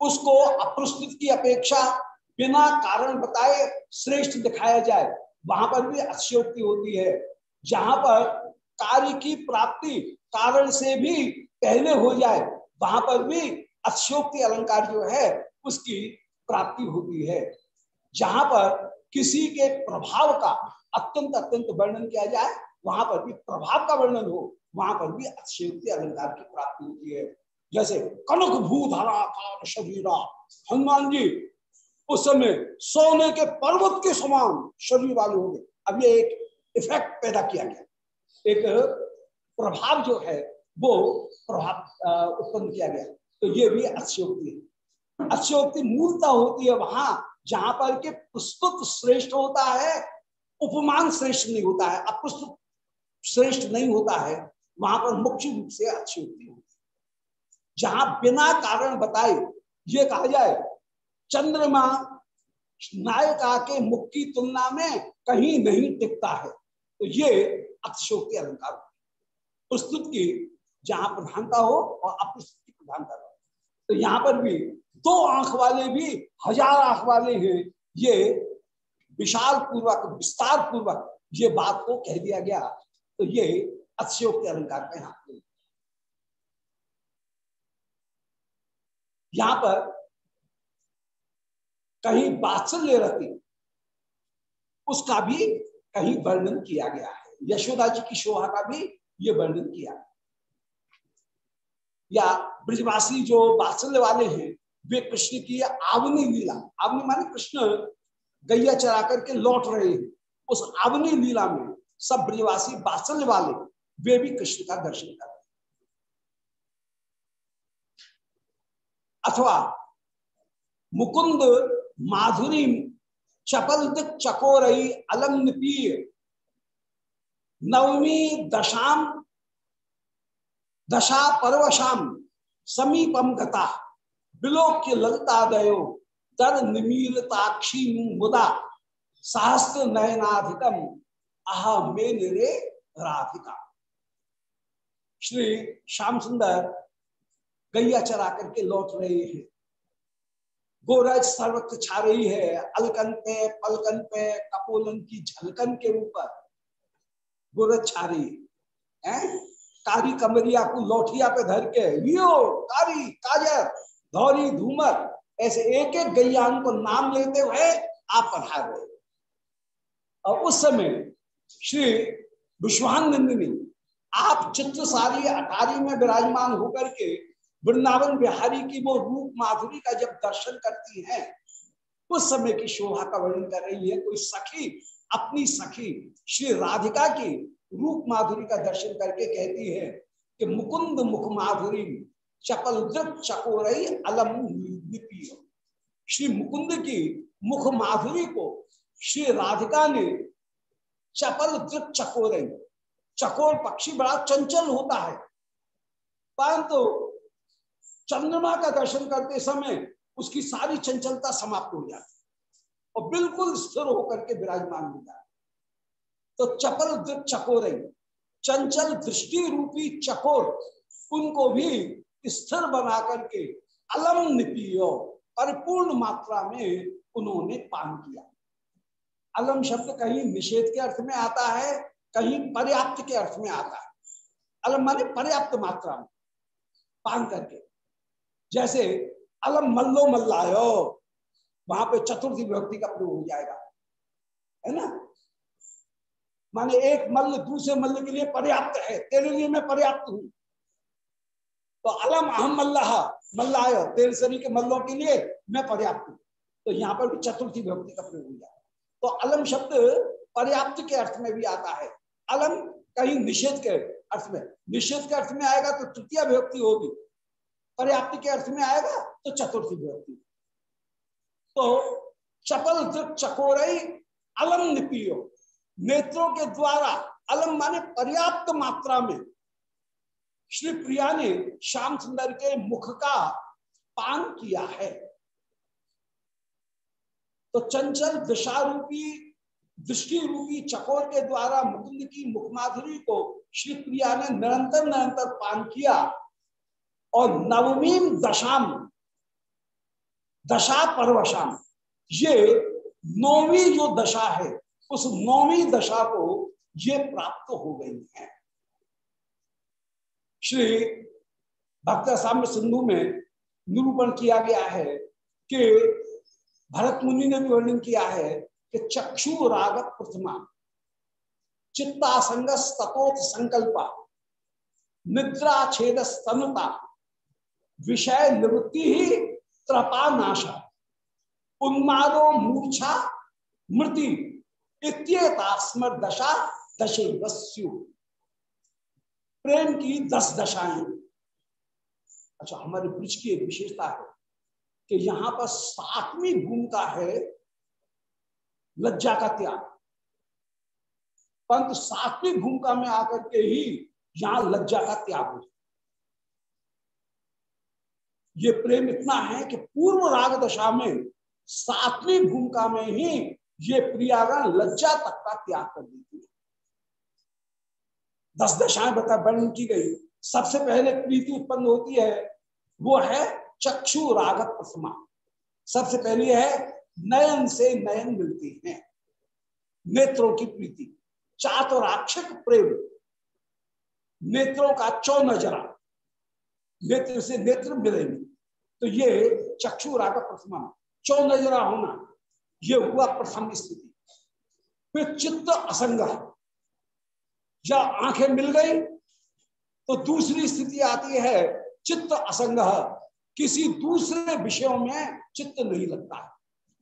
उसको अप्रस्तुत की अपेक्षा बिना कारण बताए श्रेष्ठ दिखाया जाए, वहाँ पर भी अक्षयोक्ति होती है। जहाँ पर कार्य की प्राप्ति कारण से भी पहले हो जाए, वहाँ पर भी अक्षयोक्ति अलंकार जो है, उसकी प्राप्ति होती है। जहाँ पर किसी के प्रभाव का अत्यंत अत्यंत वर्णन किया जाए, वहाँ पर भी प्रभाव का वर्णन हो, वहाँ पर भी अक्षयोक्ति अलंकार की प्राप्ति होती है। जैसे कनक भूधरा शरीरा, हनुमान जी उस समय सोने के पर्वत के समान शरीर वाले होंगे। अब ये एक इफ़ेक्ट पैदा किया गया। एक प्रभाव जो है, वो प्रभाव उत्पन्न किया गया। तो ये भी अक्षयोक्ति है। अक्षयोक्ति मूलता होती है वहाँ जहाँ पर के प्रस्तुत श्रेष्ठ होता है, उपमान श्रेष्ठ नहीं होता है अप्रस्तुत श्रेष्ठ नहीं होता है, वहाँ पर मुख्य रूप से अक्षयोक्ति होती है। जहाँ बिना कारण बताए, ये कहा जाए, चंद्रमा नायिका के मुख की तुलना में कहीं नहीं टिकता है। तो ये अक्षोक्ति अलंकार प्रस्तुत की जहाँ प्रधानता हो और अप्रस्तुत की प्रधानता हो। तो यहाँ पर भी दो आँख वाले भी, हज़ार आँख वाले हैं। ये विशाल पूर्वक विस्तार पूर्वक ये बात को कह दिया गया। तो ये अक्षयोक्ति अलंकार का यहाँ यहाँ पर कहीं बात्सल्य रहती उसका भी कहीं वर्णन किया गया है। यशोदा जी की शोभा का भी ये वर्णन किया। या ब्रजवासी जो बात्सल्य वाले हैं वे कृष्ण की आवनी लीला। आवनी माने कृष्ण गैया चरा करके लौट रहे हैं। उस आवनी लीला में सब ब्रजवासी बात्सल्य वाले, वे भी कृष्ण का दर्शन कर रहे अथवा मुकुंद माधुरी चपल चकोरई अलंग नवमी दशाम, दशा परवशाम, समीपम गता। विलोक्य ललता दयो तर निमीलताक्षी मुदा, सहस्त्र नयनाधिकम आह मे निरे राधिका। श्री श्याम सुंदर गैया चरा करके लौट रहे हैं। गोरज सर्वत्र छा रही है, अलकन पे, पलकन पे, कपोलन की झलकन के ऊपर। गोरज छा रही है। कारी कमरिया को लौठिया पे धर के लियो कारी काजर धौरी धूमर, ऐसे एक एक गैयान को नाम लेते हुए आप पधार रहे और उस समय श्री विश्वानंदिनी आप चित्र सारी अटारी में विराजमान होकर के वृंदावन बिहारी की वो रूप माधुरी का जब दर्शन करती हैं, उस समय की शोभा का वर्णन कर रही है, कोई सखी, अपनी सखी श्री राधिका की रूप माधुरी का दर्शन करके कहती है कि मुकुंद मुख माधुरी चपल दृप चकोर अलम श्री मुकुंद की मुख माधुरी को श्री राधिका ने चपल दृप चकोर चकोर पक्षी बड़ा चंचल होता है। परंतु चंद्रमा का दर्शन करते समय उसकी सारी चंचलता समाप्त हो जाती और बिल्कुल स्थिर होकर के विराजमान हो जाए तो चपल चकोर चंचल दृष्टि रूपी चकोर, उनको भी स्थिर बना करके अलम निपियो परिपूर्ण मात्रा में उन्होंने पान किया। अलम शब्द कहीं निषेध के अर्थ में आता है, कहीं पर्याप्त के अर्थ में आता है। अलम माने पर्याप्त मात्रा में पान करके। जैसे अलम मल्लो मल्लायो, वहाँ पे चतुर्थी विभक्ति का प्रयोग हो जाएगा, है ना? माने एक मल्ल दूसरे मल्ल के लिए पर्याप्त है, तेरे लिए मैं पर्याप्त हूँ। तो अलम अहम मल्लाह मल्लाय तेरे शरीर के मल्लों के लिए मैं पर्याप्त हूँ। तो यहाँ पर भी चतुर्थी विभक्ति का प्रयोग हो जाएगा तो अलम शब्द पर्याप्त के अर्थ में भी आता है। अलम कहीं निषेध के अर्थ में, निषेध के अर्थ में आएगा तो तृतीय विभक्ति होगी। पर्याप्त के अर्थ में आएगा तो चतुर्थी विभक्ति तो चपल चकोर अलम निपियो। नेत्रों के द्वारा, अलम माने पर्याप्त मात्रा में श्री प्रिया ने श्याम सुंदर के मुख का पान किया है। तो चंचल दिशा रूपी दृष्टि रूपी चकोर के द्वारा मुकुंद की मुखमाधुरी को श्री प्रिया ने निरंतर निरंतर पान किया और नवमीन दशाम, दशा परवशाम, ये नौवीं जो दशा है, उस नौवीं दशा को ये प्राप्त हो गई है। श्री भक्त साम्य सिंधु में निरूपण किया गया है कि भरत मुनि ने भी वर्णन किया है कि चक्षु राग प्रतिमा चित्तासंग तपोत संकल्पा निद्रा छेद स्तनता विषय निवृत्ति ही त्रपा नाशा, उन्मादो मूर्छा मृति इत्येतास्मर दशा दशे वस्यु। प्रेम की दस दशाएँ। अच्छा हमारे ब्रिज की एक विशेषता है कि यहाँ पर सातवीं भूमिका है लज्जा का त्याग। परंतु सातवीं भूमिका में आकर के ही यहाँ लज्जा का त्याग हो ये प्रेम इतना है कि पूर्व राग दशा में सातवीं भूमिका में ही ये प्रियागण लज्जा तक का त्याग कर देती है। दस दशाएँ बता वर्णन की गई सबसे पहले प्रीति उत्पन्न होती है, वो है चक्षु राग प्रसमा। सबसे पहली है, नयन से नयन मिलती है। नेत्रों की प्रीति, चातुराक्षक प्रेम। नेत्रों का चौ नजरा नेत्र से नेत्र मिलेंगे। तो ये चक्षु राग प्रथमा चौ नजरा होना, ये हुआ प्रथम स्थिति। फिर चित्त असंग जब आँखें मिल गई तो दूसरी स्थिति आती है चित्त असंग किसी दूसरे विषयों में चित्त नहीं लगता है।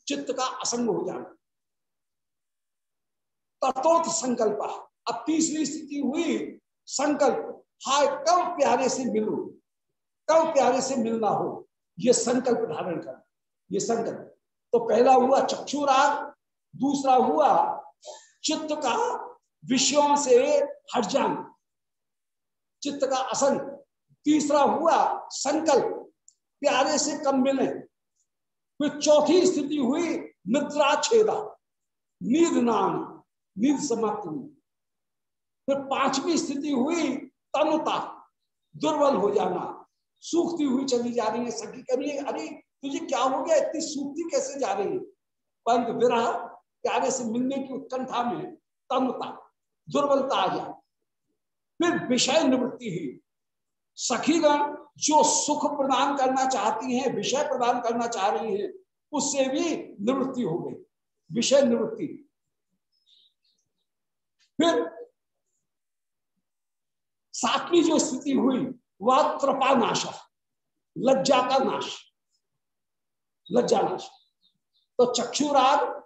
चित्त का असंग हो जाना। तत्त संकल्प। अब तीसरी स्थिति हुई संकल्प। हाय, कब प्यारे से मिलू? कब प्यारे से मिलना हो? ये संकल्प धारण कर ये संकल्प। तो पहला हुआ चक्षुराग, दूसरा हुआ चित्त का विषयों से हट जाना। चित्त का असंग। तीसरा हुआ संकल्प। प्यारे से कम मिले। फिर चौथी स्थिति हुई निद्रा छेदा नींद नाम नींद समाप्त हुई। फिर पांचवी स्थिति हुई तनुता। दुर्बल हो जाना। सूखती हुई चली जा रही है। सखी करिए अरे, तुझे क्या हो गया? इतनी सूखती कैसे जा रही है? पंत विरह प्यारे से मिलने की उत्कंठा में तनुता। दुर्बलता आ जाए। फिर विषय निवृत्ति ही सखीगण जो सुख प्रदान करना चाहती हैं, विषय प्रदान करना चाह रही हैं, उससे भी निवृत्ति हो गई। विषय निवृत्ति। फिर सातवीं जो स्थिति हुई, वह त्रपा नाश, लज्जा का नाश। लज्जा नाश। तो चक्षुराग,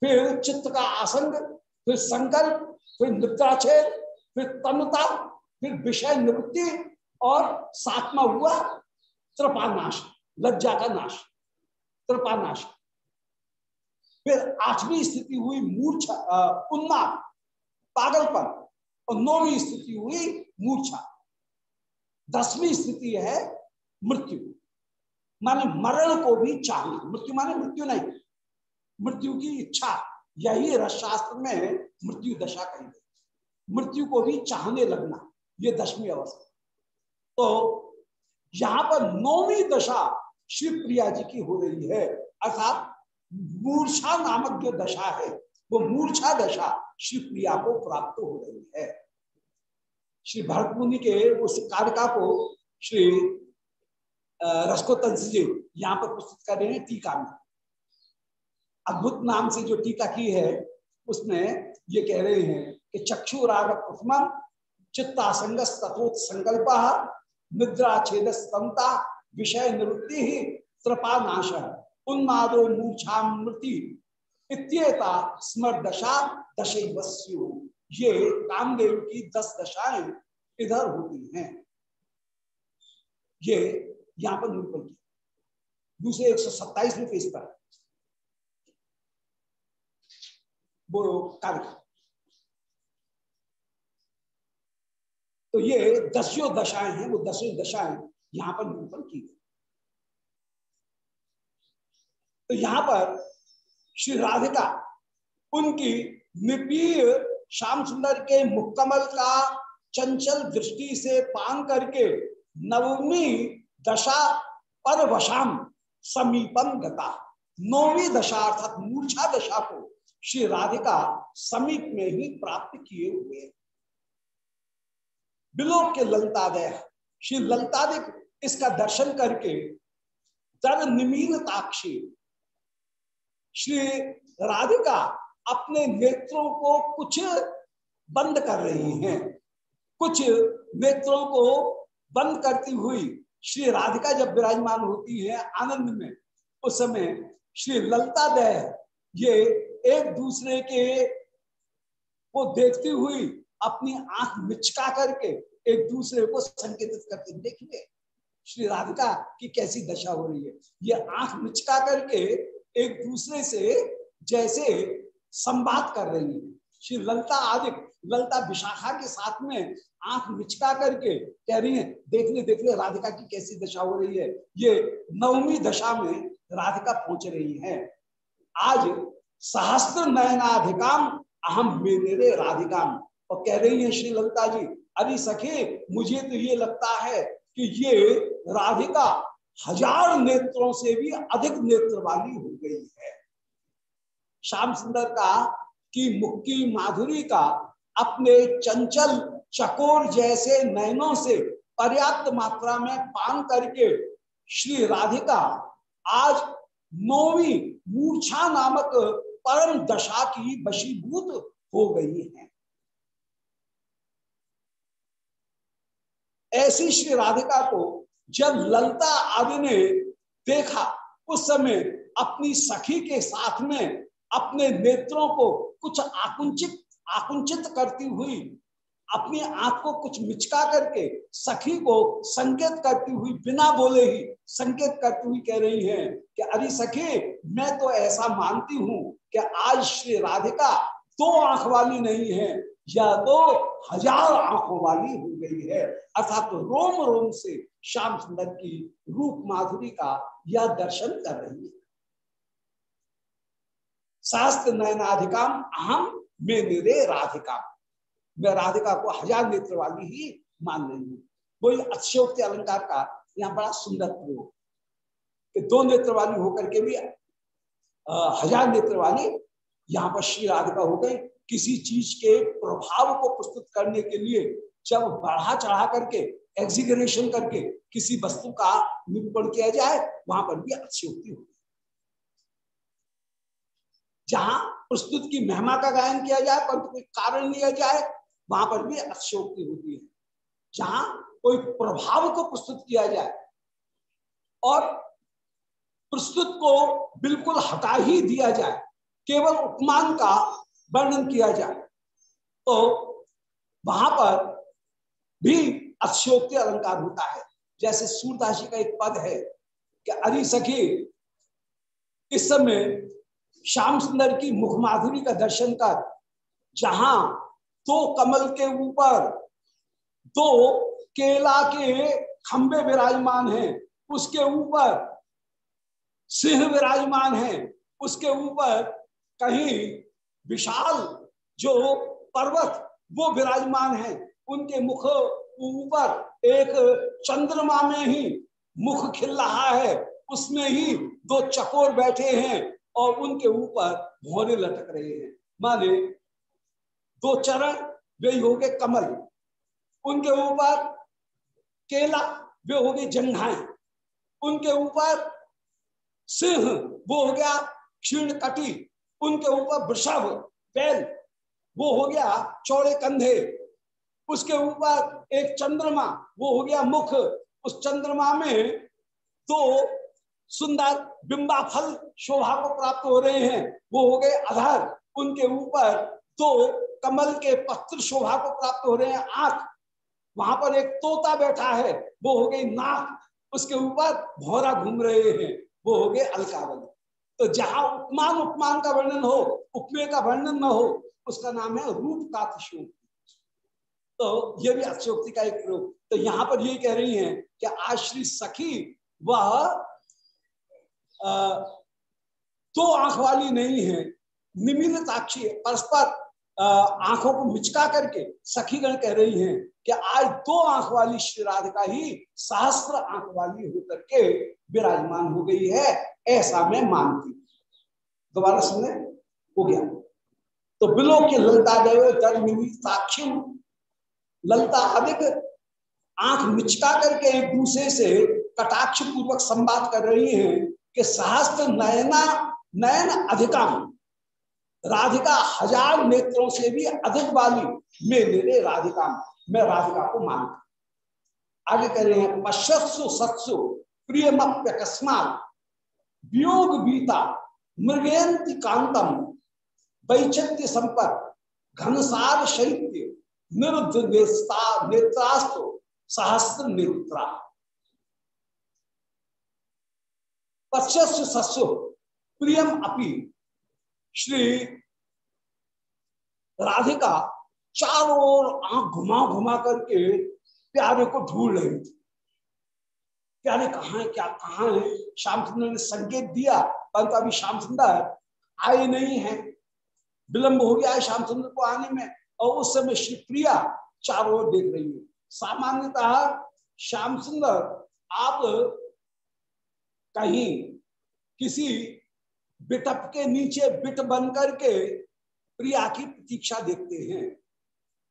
फिर चित्त का आसंग, फिर संकल्प फिर निद्राछेद फिर तनुता फिर विषय निवृत्ति और सातवा हुआ त्रिपानाश, लज्जा का नाश, त्रिपानाश। फिर आठवीं स्थिति हुई मूर्छा उन्माद पागलपन, और नौवीं स्थिति हुई मूर्छा। दसवीं स्थिति है मृत्यु, माने मरण को भी चाहना, मृत्यु माने मृत्यु नहीं, मृत्यु की इच्छा। यही रसशास्त्र में मृत्यु दशा कही गई। मृत्यु को भी चाहने लगना, ये दसवीं अवस्था। तो यहाँ पर नौवीं दशा श्री प्रिया जी की हो रही है, अर्थात मूर्छा नामक जो दशा है, वो मूर्छा दशा श्री प्रिया को प्राप्त हो रही है। श्री भरत मुनि के उस कारिका को श्री रसकोतंस जी यहाँ पर प्रस्तुत कर रहे हैं टीका में। अद्भुत नाम से जो टीका की है, उसमें ये कह रहे हैं कि चक्षु राग प्रथम चित्तासंग तथोत संकल्प निद्रा छेद स्तमता विषय निवृत्ति ही त्रपा नाश उन्मादो मूर्छा मृति इत्येता स्मर दशा दशे वस्यु ये कामदेव की दस दशाएँ इधर होती हैं। ये यहाँ पर निरूपण किया। दूसरे एक सौ सत्ताईसवें पेज पर वो कार्य तो ये दसियों दशाएँ हैं, वो दसियों दशाएँ यहाँ पर निरूपण की गई। तो यहाँ पर श्री राधिका, उनकी निपीय श्याम सुंदर के मुक्कमल का चंचल दृष्टि से पान करके नवमी दशा पर वशाम समीपम गता। नौवीं दशा अर्थात मूर्छा दशा को श्री राधिका समीप में ही प्राप्त किए हुए बिलोक के ललतादय, श्री ललतादिक इसका दर्शन करके दर निमीन ताक्षी श्री राधिका अपने नेत्रों को कुछ बंद कर रही हैं। कुछ नेत्रों को बंद करती हुई श्री राधिका जब विराजमान होती है आनंद में, उस समय श्री ललता दय ये एक दूसरे के को देखती हुई अपनी आँख मिचका करके एक दूसरे को संकेतित करते देखिए। श्री राधिका की कैसी दशा हो रही है। ये आँख मिचका करके एक दूसरे से जैसे संवाद कर रही है। श्री ललता आदि ललता विशाखा के साथ में आँख मिचका करके कह रही है, देखने देखने राधिका की कैसी दशा हो रही है। ये नवमी दशा में राधिका पहुँच रही है। आज सहस्त्र नयनाधिकाम अहम मेरे राधिकाम। और कह रही है श्री ललिता जी, अरे सखे, मुझे तो ये लगता है कि ये राधिका हज़ार नेत्रों से भी अधिक नेत्र वाली हो गई है। श्याम सुंदर का की मुक्की माधुरी का अपने चंचल चकोर जैसे नयनों से पर्याप्त मात्रा में पान करके श्री राधिका आज नौवीं मूर्छा नामक परम दशा की वशीभूत हो गई है। ऐसी श्री राधिका को जब ललता आदि ने देखा, उस समय अपनी सखी के साथ में अपने नेत्रों को कुछ आकुंचित आकुंचित करती हुई, अपनी आँख को कुछ मिचका करके सखी को संकेत करती हुई, बिना बोले ही संकेत करती हुई कह रही है कि, अरे सखी, मैं तो ऐसा मानती हूँ कि आज श्री राधिका दो आँख वाली नहीं है, या तो हज़ार आँखों वाली हो गई है। अर्थात तो रोम रोम से श्याम सुंदर की रूप माधुरी का यह दर्शन कर रही है। शास्त्र नयनाधिकाम, अहम में निरे राधिका। मैं राधिका को हज़ार नेत्र वाली ही मान रही हूँ। वही अक्षोक्ति अलंकार का यहाँ बड़ा सुंदर प्रयोग। कि दो नेत्र वाली होकर के भी हज़ार नेत्र वाली यहाँ पर श्री राधिका हो गई किसी चीज़ के प्रभाव को प्रस्तुत करने के लिए जब बढ़ा चढ़ा करके एग्जीगरेशन करके किसी वस्तु का निरूपण किया जाए, वहाँ पर भी होती होगी। जहाँ प्रस्तुत की महिमा का गायन किया जाए, परंतु कोई कारण लिया जाए, वहाँ पर भी अक्षोक्ति होती है। जहाँ कोई प्रभाव को प्रस्तुत किया जाए और प्रस्तुत को बिल्कुल हटा ही दिया जाए, केवल उपमान का वर्णन किया जाए। तो वहाँ पर भी अक्षोक्ति अलंकार होता है। जैसे सूरदासी का एक पद है कि, अरे सखी, इस समय श्याम सुंदर की मुख माधुरी का दर्शन कर, जहाँ दो कमल के ऊपर दो केला के खंबे विराजमान हैं, उसके ऊपर सिंह विराजमान है। उसके ऊपर कहीं विशाल जो पर्वत, वो विराजमान है। उनके मुख ऊपर एक चंद्रमा में ही मुख खिल रहा है। उसमें ही दो चकोर बैठे हैं और उनके ऊपर भोरे लटक रहे हैं। माने दो चरण, वे हो गए कमल। उनके ऊपर केला, वे हो गए जंघाएँ। उनके ऊपर सिंह, वो हो गया क्षीण कटी, उनके ऊपर वृषभ, बैल, वो हो गया चौड़े कंधे, उसके ऊपर एक चंद्रमा, वो हो गया मुख, उस चंद्रमा में तो सुंदर बिंबा फल शोभा को प्राप्त हो रहे हैं, वो हो गए अधर उनके ऊपर तो कमल के पत्र शोभा को प्राप्त हो रहे हैं आँख, वहाँ पर एक तोता बैठा है, वो हो गई नाक, उसके ऊपर भौरा घूम रहे हैं। वो हो गए अलकावली तो जहाँ उपमान उपमान का वर्णन हो, उपमेय का वर्णन न हो, उसका नाम है रूप का तो यह भी अक्षोक्ति का एक प्रयोग तो यहाँ पर ये कह रही हैं कि आश्री सखी वह दो आँख वाली नहीं है निमिलताक्षी परस्पर आँखों को मिचका करके सखीगण कह रही हैं कि आज दो आँख वाली श्री राधिका ही सहस्त्र आँख वाली होकर के विराजमान हो गई है, ऐसा मैं मानती दोबारा सुने, हो गया। तो बिलो के ललता गए दर साक्षी। ललता अधिक आँख मिचका करके एक दूसरे से कटाक्ष पूर्वक संवाद कर रही हैं कि सहस्त्र नयना, नयन अधिकम राधिका हज़ार नेत्रों से भी अधिक वाली। मैं मेरे राधिका, मैं राधिका को मानता आगे कह रहे हैं पश्यत्सु सत्सु, प्रियमप्यकस्मात, वियोग बीता मृगयंती कांतम वैचित्य संपर्क घनसार शैत्य, निरुद्ध नेत्रास्तु, सहस्त्र नेत्रा। पश्चस्य सस्यो प्रियम अपि श्री राधिका चारों आँख घुमा घुमा करके प्यारे को ढूंढ रही थी। प्यारे कहा है, क्या कहा है? श्याम सुंदर ने संकेत दिया, परंतु अभी श्याम सुंदर आए नहीं है। विलंब हो गया है श्याम सुंदर को आने में, और उस समय श्री प्रिया चारों ओर देख रही है। सामान्यतः श्याम सुंदर आप कहीं किसी बिटप के नीचे बिट बन करके प्रिया की प्रतीक्षा देखते हैं।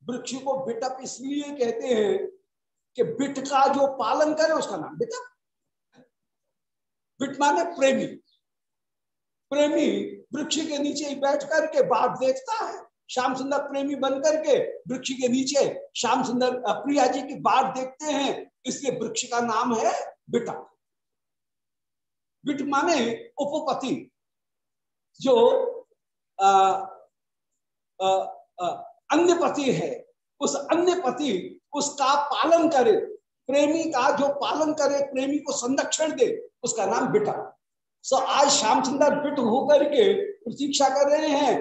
वृक्ष को बिटप इसलिए कहते हैं कि बिट का जो पालन करे, उसका नाम बिटप। बिट माने प्रेमी। प्रेमी वृक्ष के नीचे बैठ करके बाट देखता है। श्याम सुंदर प्रेमी बन करके वृक्ष के नीचे श्याम सुंदर प्रिया जी की बाट देखते हैं, इसलिए वृक्ष का नाम है बिटप। बिट माने उपपति। जो अन्य पति है, उस अन्य पति उसका पालन करे, प्रेमी का जो पालन करे, प्रेमी को संरक्षण दे, उसका नाम बिटा। सो आज श्याम सुंदर बिट होकर के प्रतीक्षा कर रहे हैं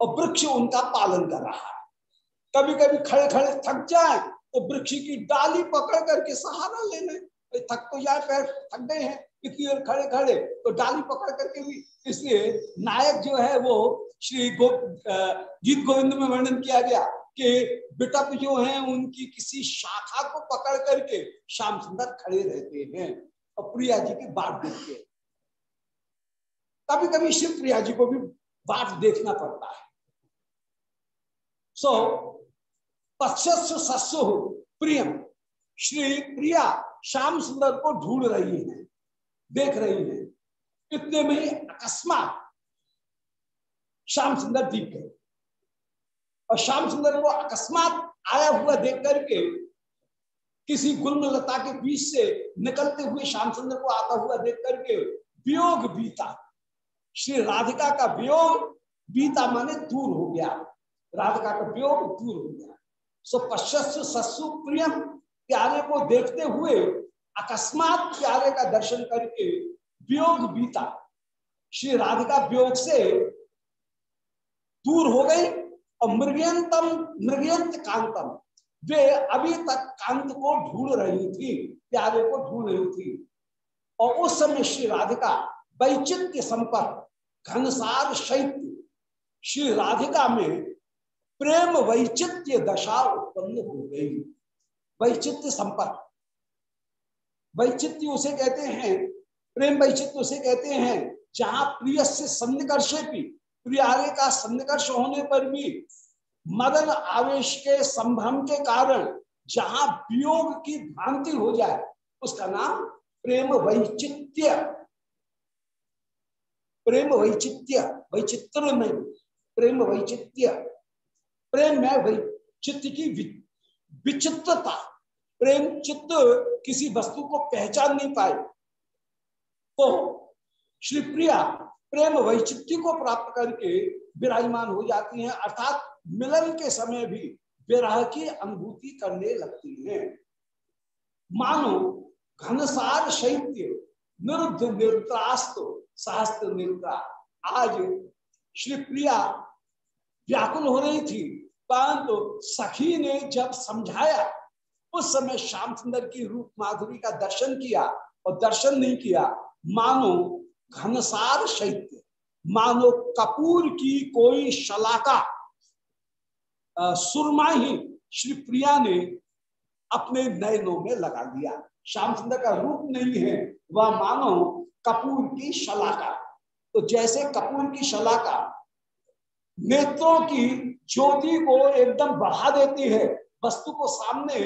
और वृक्ष उनका पालन कर रहा है। कभी कभी खड़े खड़े थक जाए तो वृक्ष की डाली पकड़ करके सहारा लेने थक तो जाए पैर थक गए हैं। इतनी देर खड़े खड़े तो डाली पकड़ करके भी इसलिए नायक जो है वो श्री गो गीत गोविंद में वर्णन किया गया कि बिटप जो है उनकी किसी शाखा को पकड़ करके श्याम सुंदर खड़े रहते हैं और प्रिया जी की बात देखते हैं। कभी कभी शिव प्रिया जी को भी बात देखना पड़ता है। सो पश्चस्व सस्व प्रियम, श्री प्रिया श्याम सुंदर को ढूंढ रही है। देख रही है। इतने में ही अकस्मात श्याम सुंदर दिख गए। और श्याम सुंदर को अकस्मात आया हुआ देख करके किसी गुल्म लता के बीच से निकलते हुए श्याम सुंदर को आता हुआ देख करके वियोग बीता। श्री राधिका का वियोग बीता माने दूर हो गया। राधिका का वियोग दूर हो गया। सो पश्चस्व सस्सु प्रियम प्यारे को देखते हुए अकस्मात प्यारे का दर्शन करके वियोग बीता। श्री राधिका वियोग से दूर हो गई और मृगयंतम मृगयंत कांतम, वे अभी तक कांत को ढूंढ रही थी, प्यारे को ढूंढ रही थी। और उस समय श्री राधिका वैचित्य संपर्क घनसार शैत्य, श्री राधिका में प्रेम वैचित्य दशा उत्पन्न हो गई। वैचित्य संपर्क वैचित्य उसे कहते हैं, प्रेम वैचित्य उसे कहते हैं, जहाँ प्रिय से सन्निकर्षे भी, प्रियारे का सन्निकर्ष होने पर भी मदन आवेश के संभ्रम के कारण जहाँ वियोग की भ्रांति हो जाए, उसका नाम प्रेम वैचित्य प्रेम वैचित्य वैचित्र में प्रेम वैचित्य प्रेम में वैचित्र की विचित्रता। प्रेम चित्त किसी वस्तु को पहचान नहीं पाए। तो श्री प्रिया प्रेम वैचित्य को प्राप्त करके विराजमान हो जाती हैं, अर्थात मिलन के समय भी विरह की अनुभूति करने लगती हैं। मानो घनसार शैत्य, निरुद्ध निर्त्रास्त सहस्त्र निर्ता आज श्री प्रिया व्याकुल हो रही थी, परंतु सखी ने जब समझाया उस समय श्याम सुंदर की रूप माधुरी का दर्शन किया और दर्शन नहीं किया, मानो घनसार शैत्य, मानो कपूर की कोई शलाका सुरमा ही श्री प्रिया ने अपने नयनों में लगा दिया। श्याम सुंदर का रूप नहीं है, वह मानो कपूर की शलाका। तो जैसे कपूर की शलाका नेत्रों की ज्योति को एकदम बढ़ा देती है, वस्तु को सामने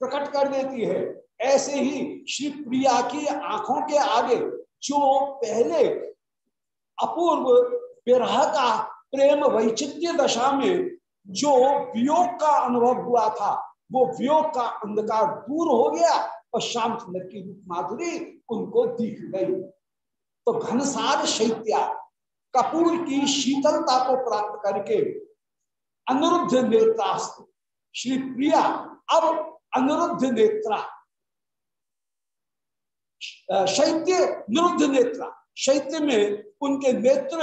प्रकट कर देती है। ऐसे ही श्री प्रिया की आँखों के आगे जो पहले अपूर्व विरह का प्रेम वैचित्य दशा में जो वियोग का अनुभव हुआ था, वो वियोग का अंधकार दूर हो गया। और श्याम सुंदर की रूप माधुरी उनको दिख गई। तो घनसार शैत्या कपूर की शीतलता को प्राप्त करके अनुरुद्ध नेत्रास्त श्री प्रिया अब अनुरुद्ध नेत्रा। शैत्य निरुद्ध नेत्रा। शैत्य में उनके नेत्र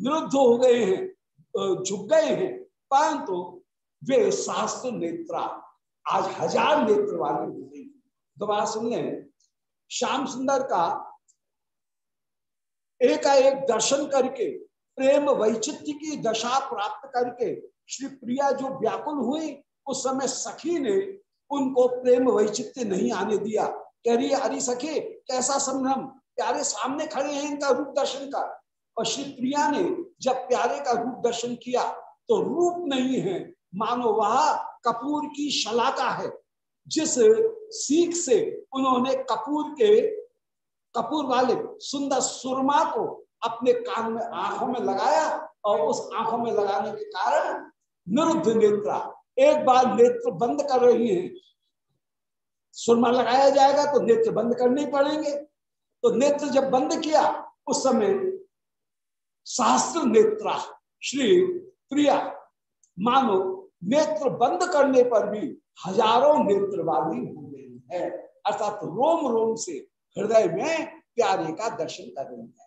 निरुद्ध हो गए हैं झुक गए हैं, परंतु वे शास्त्र नेत्रा, आज हज़ार नेत्र वाले हो गई दोबारा सुन श्याम सुंदर का एकाएक दर्शन करके, प्रेम वैचित्र की दशा प्राप्त करके, श्री प्रिया जो व्याकुल हुई, उस समय सखी ने उनको प्रेम वैचित्य नहीं आने दिया। कह रही है, अरे सखे, कैसा संभ्रम? प्यारे सामने खड़े हैं इनका रूप दर्शन का। और श्री प्रिया ने जब प्यारे का रूप दर्शन किया तो रूप नहीं है। मानो वह कपूर की शलाका है, जिस सीख से उन्होंने कपूर के, कपूर वाले सुंदर सुरमा को अपने कान में आँखों में लगाया और उस आँखों में लगाने के कारण निरुद्ध नेत्रा एक बार नेत्र बंद कर रही है। सुरमा लगाया जाएगा तो नेत्र बंद करने पड़ेंगे। तो नेत्र जब बंद किया, उस समय शास्त्र नेत्रा, श्री प्रिया, मानो नेत्र बंद करने पर भी हज़ारों नेत्र वाली हो गई है। अर्थात रोम रोम से हृदय में प्यारे का दर्शन कर रही है।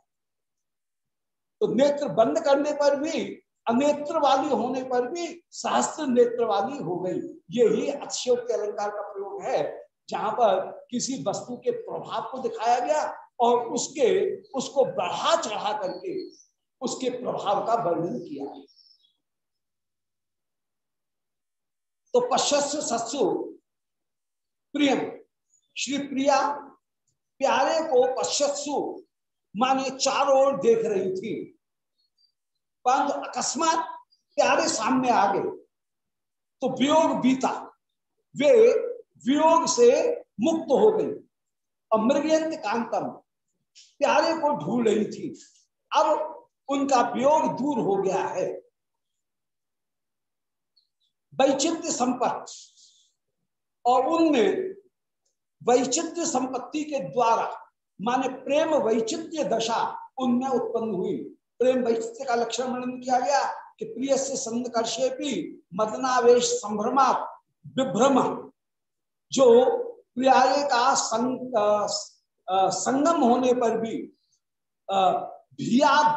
तो नेत्र बंद करने पर भी अनेत्र वाली होने पर भी सहस्त्र नेत्र वाली हो गई। यही अक्षयोक्ति अलंकार का प्रयोग है, जहाँ पर किसी वस्तु के प्रभाव को दिखाया गया और उसके, उसको बढ़ा चढ़ा करके उसके प्रभाव का वर्णन किया तो पश्चस्व सत्सु, प्रियम, श्री प्रिया, प्यारे को पश्चत्सु माने चारों ओर देख रही थी। परंतु अकस्मात प्यारे सामने आ गए। तो वियोग बीता। वे वियोग से मुक्त हो गई। और मृगयंत कांतम प्यारे को ढूंढ रही थी। अब उनका वियोग दूर हो गया है। वैचित्र संपत्ति और उनमें वैचित्र संपत्ति के द्वारा, माने प्रेम वैचित्र दशा उनमें उत्पन्न हुई। प्रेम वैचित्य का लक्षण वर्णन किया गया कि प्रिय से संकर्षे भी मदनावेश संभ्रमा विभ्रम जो प्रियाय का संग, आ, संगम होने पर भी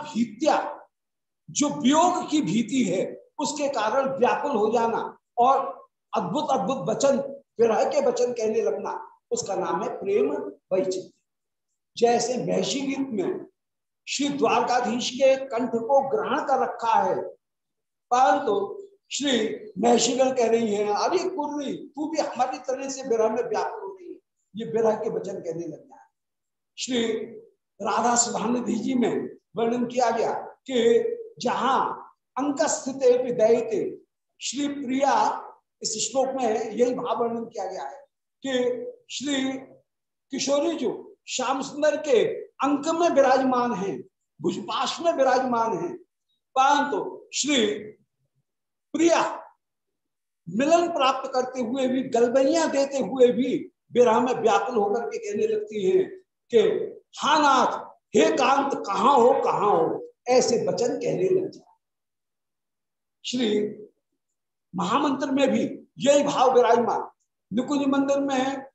भीत्या जो वियोग की भीति है उसके कारण व्याकुल हो जाना और अद्भुत अद्भुत वचन विरह के वचन कहने लगना उसका नाम है प्रेम वैचित्र। जैसे महषी गीत में श्री द्वारकाधीश के कंठ को ग्रहण कर रखा है। परंतु तो श्री महर्षिगण कह रही है अरे कुर्री तू भी हमारी तरह से विरह में व्याप्त हो रही है ये विरह के वचन कहने लग जाए श्री राधा सुधानिधि जी में वर्णन किया गया कि जहाँ अंक स्थित दैते श्री प्रिया इस श्लोक में यही भाव वर्णन किया गया है कि श्री किशोरी जो, श्याम सुंदर के अंक में विराजमान है, भुजपाश में विराजमान है। परंतु श्री प्रिया मिलन प्राप्त करते हुए भी, गलबैया देते हुए भी विरह में व्याकुल होकर के कहने लगती है कि, हा नाथ, हे कांत, कहाँ हो कहाँ हो? ऐसे वचन कहने लग जाए। श्री महामंत्र में भी यही भाव विराजमान। निकुंज मंदिर में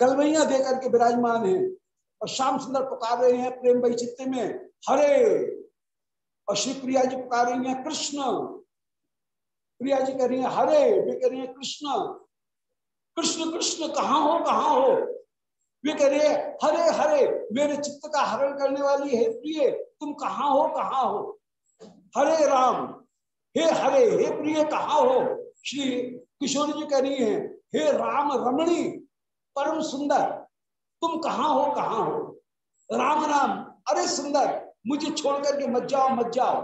गलबैया देकर के विराजमान है। और श्याम सुंदर पुकार रहे हैं प्रेम वैचित्य में। हरे! और श्री प्रिया जी पुकार रही हैं, कृष्ण। प्रिया जी कह रही है, हरे! वे कह रही है, कृष्ण। कृष्ण कृष्ण, कहाँ हो कहाँ हो? वे कह रहे हरे हरे! मेरे चित्त का हरण करने वाली है प्रिय, तुम कहाँ हो कहाँ हो? हरे राम! हे हरे! हे प्रिय, कहा हो? श्री किशोर जी कह रही है, हे राम रमणी, परम सुंदर! तुम कहाँ हो कहाँ हो? राम राम। अरे सुंदर, मुझे छोड़ करके मत जाओ मत जाओ।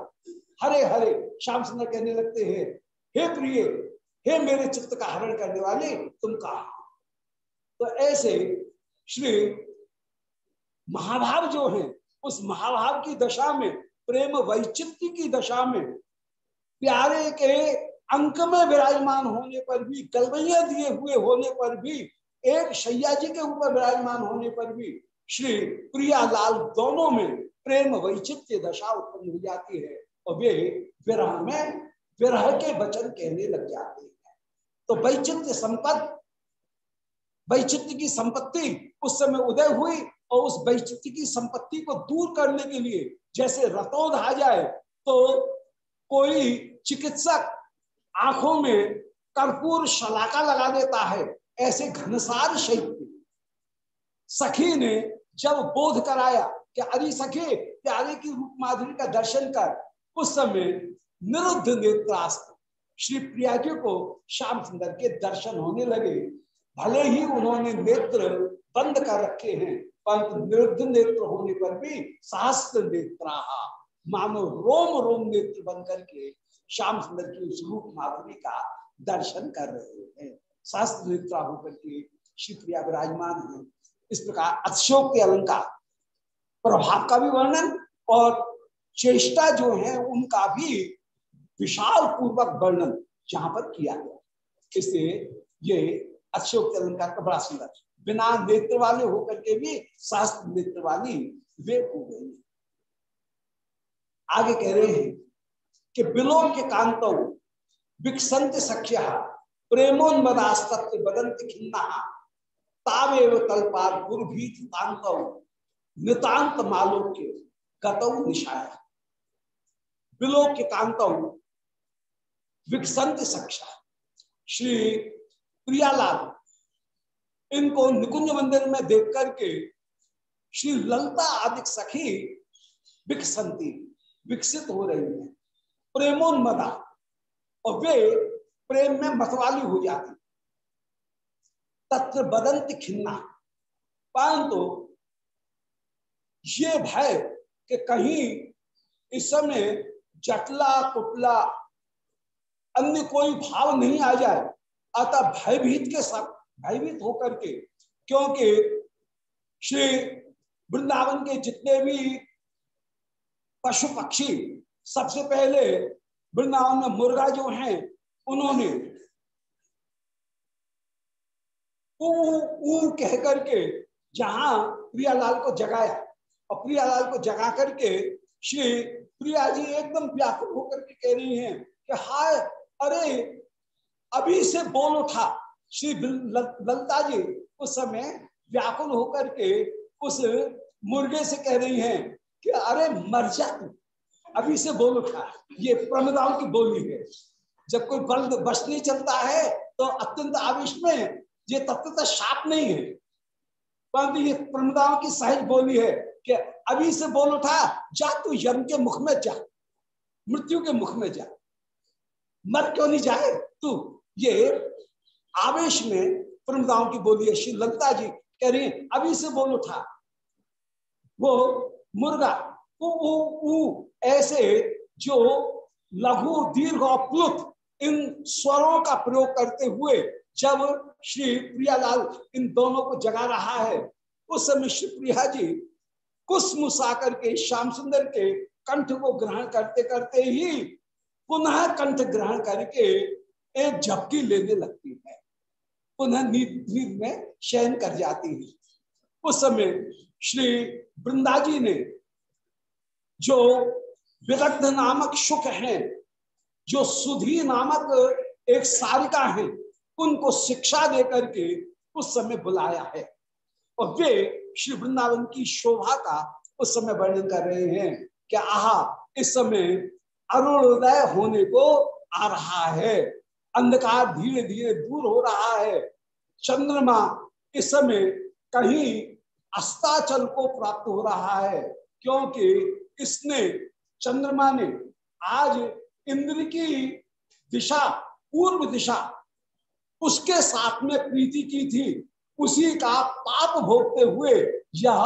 हरे हरे, श्याम सुंदर कहने लगते हैं, हे प्रिय, हे मेरे चित्त का हरण करने वाले, तुम कहा तो ऐसे श्री महाभाव जो है, उस महाभाव की दशा में, प्रेम वैचित्य की दशा में, प्यारे के अंक में विराजमान होने पर भी कलवैया दिए हुए होने पर भी एक शैया जी के ऊपर विराजमान होने पर भी श्री प्रिया लाल दोनों में प्रेम वैचित्य दशा उत्पन्न हो जाती है और वे विरह में, विरह के वचन कहने लग जाते हैं। तो वैचित्य संपत्ति वैचित्य की संपत्ति उस समय उदय हुई और उस वैचित्य की संपत्ति को दूर करने के लिए जैसे रतोद आ जाए तो कोई चिकित्सक आँखों में कर्पूर शलाका लगा देता है। ऐसे घनसार शैत्य। सखी ने जब बोध कराया कि अरे सखी, प्यारे की रूप माधुरी का दर्शन कर, उस समय निरुद्ध नेत्रास्त्र श्री प्रिया जी को श्याम सुंदर के दर्शन होने लगे। भले ही उन्होंने नेत्र बंद कर रखे हैं, परंतु निरुद्ध नेत्र होने पर भी सहस्त्र नेत्रा मानो रोम रोम नेत्र बन करके श्याम सुंदर की उस रूप माधुरी का दर्शन कर रहे हैं। शास्त्र नेत्रा होकर के श्री प्रिया विराजमान है। इस प्रकार अशोक के अलंकार, प्रभाव का भी वर्णन और चेष्टा जो है, उनका भी विशाल पूर्वक वर्णन जहाँ पर किया गया। इसलिए ये अशोक अलंकार का बड़ा सुंदर। बिना नेत्र वाले होकर के भी शास्त्र नेत्र वाली वे हो गई आगे कह रहे हैं कि बिलोम के कांतों, विकसंत सख्या प्रेमोन्मदास्तत्व बदंत खिन्ना। तावेव तलपार गुरुभीत तांतौ नितांत मालोक्य निशाया। विकसंत सक्षा श्री प्रियालाल, इनको निकुंज मंदिर में देख करके श्री ललता आदि सखी विकसंती विकसित हो रही है। प्रेमोन्मदा, और वे प्रेम में मतवाली हो जाती। तत्र बदंत खिन्ना। परंतु ये भय कि कहीं इस समय जटला कुटला अन्य कोई भाव नहीं आ जाए। अतः भयभीत के साथ, भयभीत होकर के, क्योंकि श्री वृंदावन के जितने भी पशु पक्षी, सबसे पहले वृंदावन में मुर्गा जो हैं उन्होंने ऊ कह करके जहाँ प्रियालाल को जगाया, और प्रियालाल को जगा करके श्री प्रिया जी एकदम व्याकुल होकर के कह रही हैं कि हाय, अरे, अभी से बोल उठा। श्री ललता जी उस समय व्याकुल होकर के उस मुर्गे से कह रही हैं कि अरे, मर जा तू। अभी से बोल उठा। ये प्रमदाओं की बोली है। जब कोई बल बस नहीं चलता है तो अत्यंत आवेश में ये तत्वता शाप नहीं है। परंतु ये प्रमदाओं की सहज बोली है कि अभी से बोल उठा, जा तू यम के मुख में जा, मृत्यु के मुख में जा। मर क्यों नहीं जाए तू? ये आवेश में प्रमदाओं की बोली है। श्री ललिता जी कह रही अभी से बोल उठा। वो मुर्गा ऐसे जो लघु, दीर्घ और प्लुत इन स्वरों का प्रयोग करते हुए जब श्री प्रियालाल इन दोनों को जगा रहा है, उस समय श्री प्रिया जी कुछ मुसा करके श्याम सुंदर के कंठ को ग्रहण करते करते ही पुनः कंठ ग्रहण करके एक झपकी लेने लगती है। पुनः नींद नींद में शयन कर जाती है। उस समय श्री वृंदा जी ने जो विदग्ध नामक सुख हैं जो सुधी नामक एक सारिका है, उनको शिक्षा देकर के उस समय बुलाया है। और वे श्री वृंदावन की शोभा का उस समय वर्णन कर रहे हैं कि आहा, इस समय अरुणोदय होने को आ रहा है। अंधकार धीरे धीरे दूर हो रहा है। चंद्रमा इस समय कहीं अस्ताचल को प्राप्त हो रहा है, क्योंकि इसने चंद्रमा ने आज इंद्र की दिशा, पूर्व दिशा, उसके साथ में प्रीति की थी, उसी का पाप भोगते हुए यह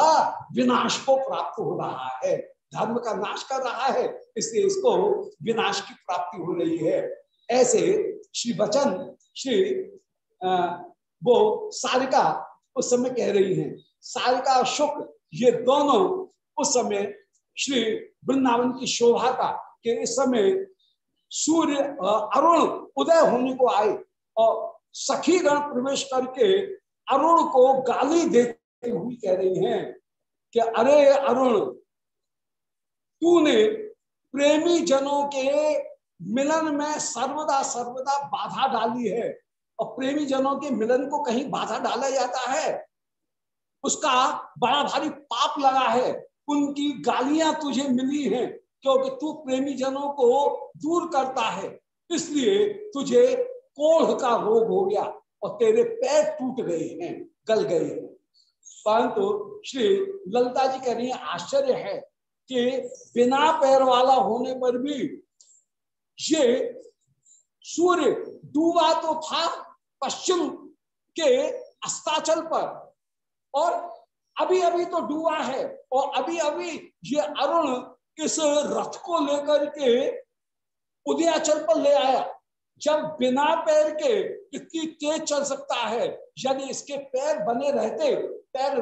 विनाश को प्राप्त हो रहा है। धर्म का नाश कर रहा है, इसलिए इसको विनाश की प्राप्ति हो रही है। ऐसे श्री वचन श्री वो सारिका उस समय कह रही हैं, सारिका शुक्र ये दोनों उस समय श्री वृंदावन की शोभा का, कि इस समय सूर्य अरुण उदय होने को आए। और सखी गण प्रवेश करके अरुण को गाली देती हुई कह रही हैं कि, अरे अरुण, तूने प्रेमी जनों के मिलन में सर्वदा सर्वदा बाधा डाली है। और प्रेमी जनों के मिलन को कहीं बाधा डाला जाता है? उसका बड़ा भारी पाप लगा है। उनकी गालियाँ तुझे मिली हैं। क्योंकि तू प्रेमी जनों को दूर करता है, इसलिए तुझे कोढ़ का रोग हो गया और तेरे पैर टूट गए हैं, गल गए हैं। परंतु श्री ललता जी कह रही है आश्चर्य है कि बिना पैर वाला होने पर भी ये सूर्य डूबा तो था पश्चिम के अस्ताचल पर और अभी अभी तो डूबा है और अभी अभी ये अरुण इस रथ को लेकर के उदयाचल पर ले आया। जब बिना पैर के इतनी तेज चल सकता है, यदि इसके पैर बने रहते, पैर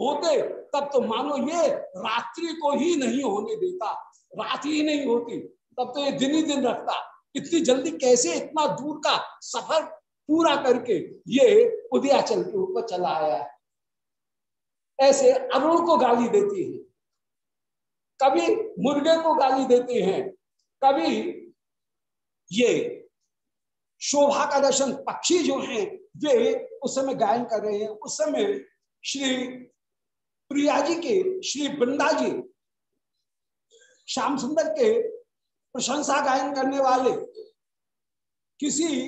होते, तब तो मानो ये रात्रि को ही नहीं होने देता, रात ही नहीं होती, तब तो ये दिन ही दिन रखता। इतनी जल्दी कैसे इतना दूर का सफ़र पूरा करके ये उदयाचल के ऊपर चला आया है? ऐसे अरुण को गाली देती है। कभी मुर्गे को गाली देती हैं, कभी ये शोभा का दर्शन पक्षी जो हैं, वे उस समय गायन कर रहे हैं। उस समय श्री प्रिया जी के, श्री बृंदा जी, श्याम सुंदर के प्रशंसा गायन करने वाले किसी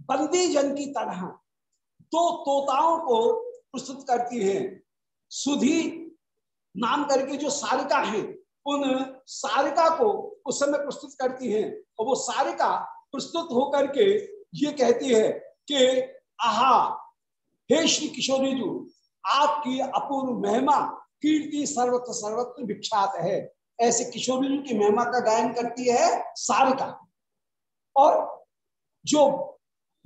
बंदी जन की तरह दो तोताओं को प्रस्तुत करती है। सुधी नाम करके जो सारिका है, उन सारिका को उस समय प्रस्तुत करती हैं। और वो सारिका प्रस्तुत होकर के ये कहती है कि, आहा, हे श्री किशोरी जी, आपकी अपूर्व महिमा कीर्ति सर्वत्र सर्वत्र विख्यात है। ऐसे किशोरी जी की महिमा का गायन करती है सारिका। और जो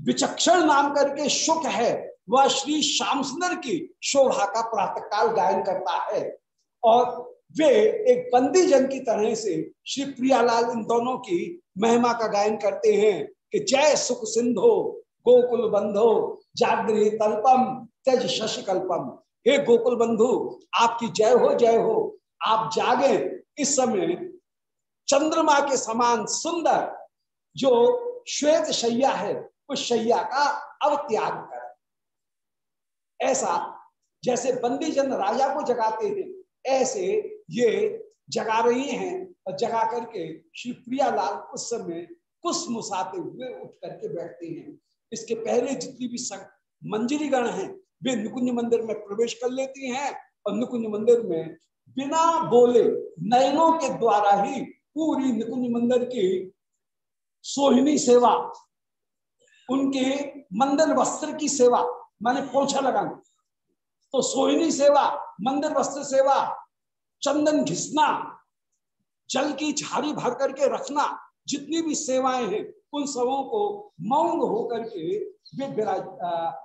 विचक्षण नाम करके शुक है, वह श्री श्याम सुंदर की शोभा का प्रातः काल गायन करता है। और वे एक बंदी जन की तरह से श्री प्रियालाल इन दोनों की महिमा का गायन करते हैं कि जय सुख सिंधो, गोकुल बंधो जागृह तल्पम तेज शशिकल्पम। हे गोकुल बंधु, आपकी जय हो जय हो। आप जागे। इस समय चंद्रमा के समान सुंदर जो श्वेत शैया है, उस शैया का अवत्याग कर। ऐसा जैसे बंदी जन राजा को जगाते हैं ऐसे ये जगा रही हैं और जगा करके श्री प्रियालाल उस समय कुछ मुसाते हुए उठ करके बैठते हैं। इसके पहले जितनी भी मंजरी गण हैं, वे निकुंज मंदिर में प्रवेश कर लेती हैं और निकुंज मंदिर में बिना बोले नयनों के द्वारा ही पूरी निकुंज मंदिर की सोहिनी सेवा, उनके मंदिर वस्त्र की सेवा, माने पोछा लगाना तो सोहिनी सेवा, मंदिर वस्त्र सेवा, चंदन घिसना, जल की झाड़ी भर करके रखना, जितनी भी सेवाएँ हैं, उन सबों को मौन होकर के वे विराज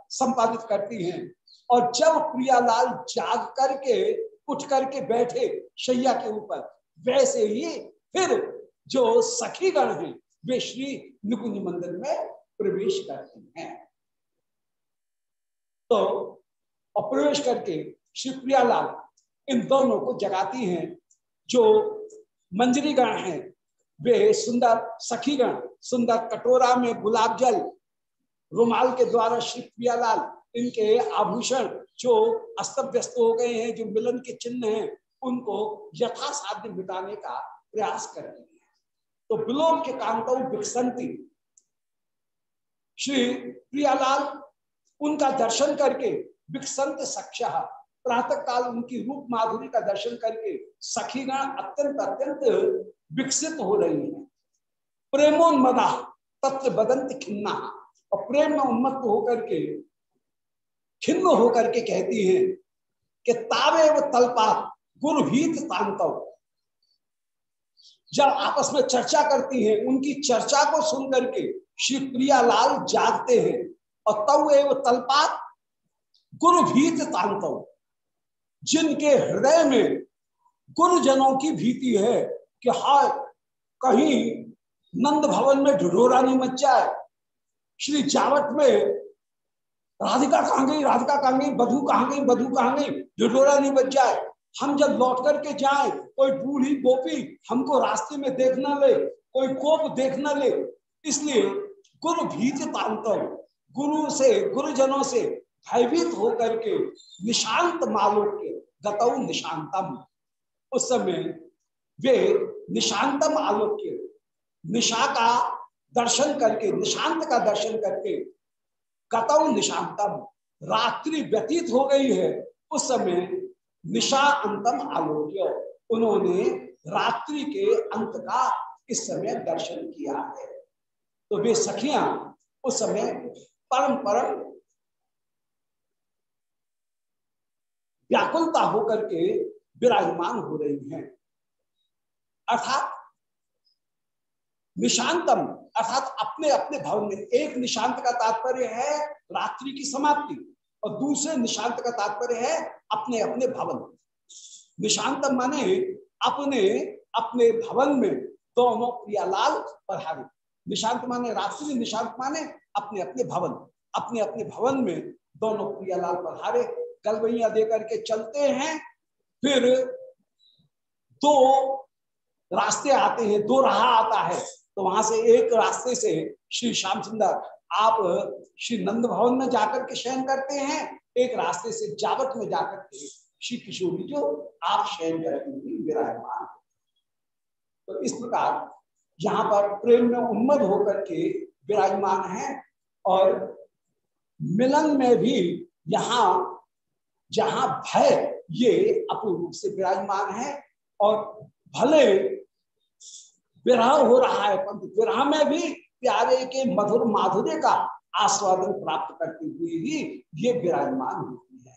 संपादित करती हैं। और जब प्रियालाल जाग करके उठ करके बैठे शैया के ऊपर, वैसे ही फिर जो सखीगण हैं, वे श्री निकुंज मंदिर में प्रवेश करते हैं। तो और प्रवेश करके श्री प्रियालाल इन दोनों को जगाती हैं, जो मंजरी गण हैं। वे सुंदर सखीगण, सुंदर कटोरा में गुलाब जल, रुमाल के द्वारा श्री प्रियालाल इनके आभूषण, जो अस्त व्यस्त हो गए हैं, जो मिलन के चिन्ह हैं, उनको यथासाध्य मिटाने का प्रयास कर रहे हैं। तो बिलोम के कांतों विकसंती, श्री प्रियालाल उनका दर्शन करके विकसंत सख्या। प्रातः काल उनकी रूप माधुरी का दर्शन करके सखीगण अत्यंत अत्यंत विकसित हो रही है। प्रेमोन्मदा तत्व बदंत खिन्ना। और प्रेम में उन्मत्त होकर के, खिन्न होकर के कहती है कि तावे व तलपा गुरुभीत तांतव जब आपस में चर्चा करती हैं, उनकी चर्चा को सुन करके श्री प्रियालाल जागते हैं और तव एवं तलपात गुरुभीत तांतव, जिनके हृदय में गुरुजनों की भीति है कि हा कहीं नंद भवन में ढिढोरा नहीं मच जाए, श्री जावट में राधिका कहाँ गई, राधिका कहाँ गई, बधु कहाँ गई, बधु कहाँ गई, ढिढोरा नहीं बच जाए। हम जब लौट करके जाए, कोई बूढ़ी गोपी हमको रास्ते में देख न ले, कोई कोप देख न ले। इसलिए गुरु भीत तांतव, गुरु से, गुरुजनों से भयभीत होकर के, निशांत मालोक्य गतौ निशांतम। उस समय वे निशांतम आलोक्य निशा का दर्शन करके, निशांत का दर्शन करके गतौ निशांतम, रात्रि व्यतीत हो गई है। उस समय निशा अंतम आलोक्य, उन्होंने रात्रि के अंत का इस समय दर्शन किया है। तो वे सखियाँ उस समय परम परम व्याकुलता होकर के विराजमान हो रही हैं। अर्थात निशांतम, अर्थात अपने अपने भवन में एक निशांत का तात्पर्य है रात्रि की समाप्ति और दूसरे निशांत का तात्पर्य है अपने अपने भवन। निशांतम माने अपने अपने भवन में दोनों प्रियालाल पढ़ावे निशांत माने रात्रि, निशांत माने अपने अपने भवन। अपने अपने भवन में दोनों प्रियालाल पढ़ारे गलबैया देकर के चलते हैं, फिर दो रास्ते आते हैं, दो राह आता है। तो वहाँ से एक रास्ते से श्री श्याम सुंदर आप श्री नंद भवन में जाकर के शयन करते हैं, एक रास्ते से जावट में जाकर के श्री किशोरी जो आप शयन विराजमान। तो इस प्रकार यहाँ पर प्रेम में उन्मद होकर के विराजमान है और मिलन में भी यहाँ जहाँ भय, ये अपूर्ण रूप से विराजमान है और भले विरह हो रहा है, परंतु विरह में भी प्यारे के मधुर माधुर्य का आस्वादन प्राप्त करती हुई ही ये विराजमान होती है।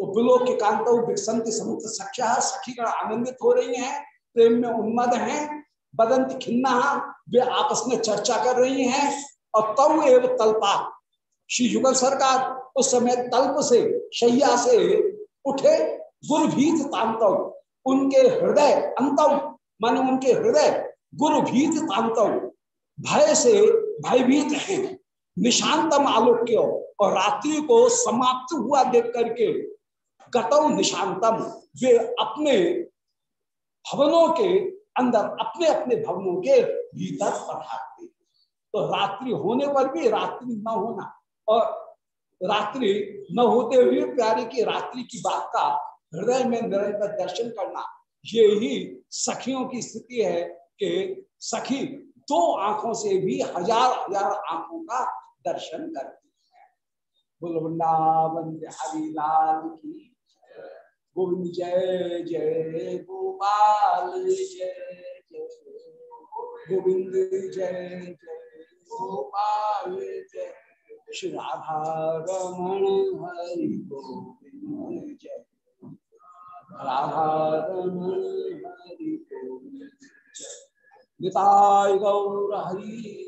तो बिलो के कांत विकसंत समुद्र सख्या, सखीगण आनंदित हो रही हैं, प्रेम में उन्मद हैं, बदंत खिन्ना वे आपस में चर्चा कर रही हैं और तव एवं तल्पा श्री युगल सरकार उस समय तल्प से शैया से उठे गुरुभीत तांतव। उनके हृदय अंतव, मान उनके हृदय गुरुभीत तांतव। भय से भयभीत हैं। निशांतम आलोक्य और रात्रि को समाप्त हुआ देख करके गतव निशांतम। वे अपने भवनों के अंदर अपने अपने भवनों के भीतर पढ़ाते तो रात्रि होने पर भी रात्रि न होना और रात्रि न होते हुए प्यारे की रात्रि की बात का हृदय में निरंतर दर्शन करना। ये ही सखियों की स्थिति है कि सखी दो आँखों से भी हज़ार हज़ार आँखों का दर्शन करती है। बोल वृंदावन बिहारी लाल की गोविंद जय जय गोपाल जय जय गोविंद जय जय गोपाल जय। श्री राधा रमण हरि गोविंद जय राधा रमण हरि गोविंद गौर हरि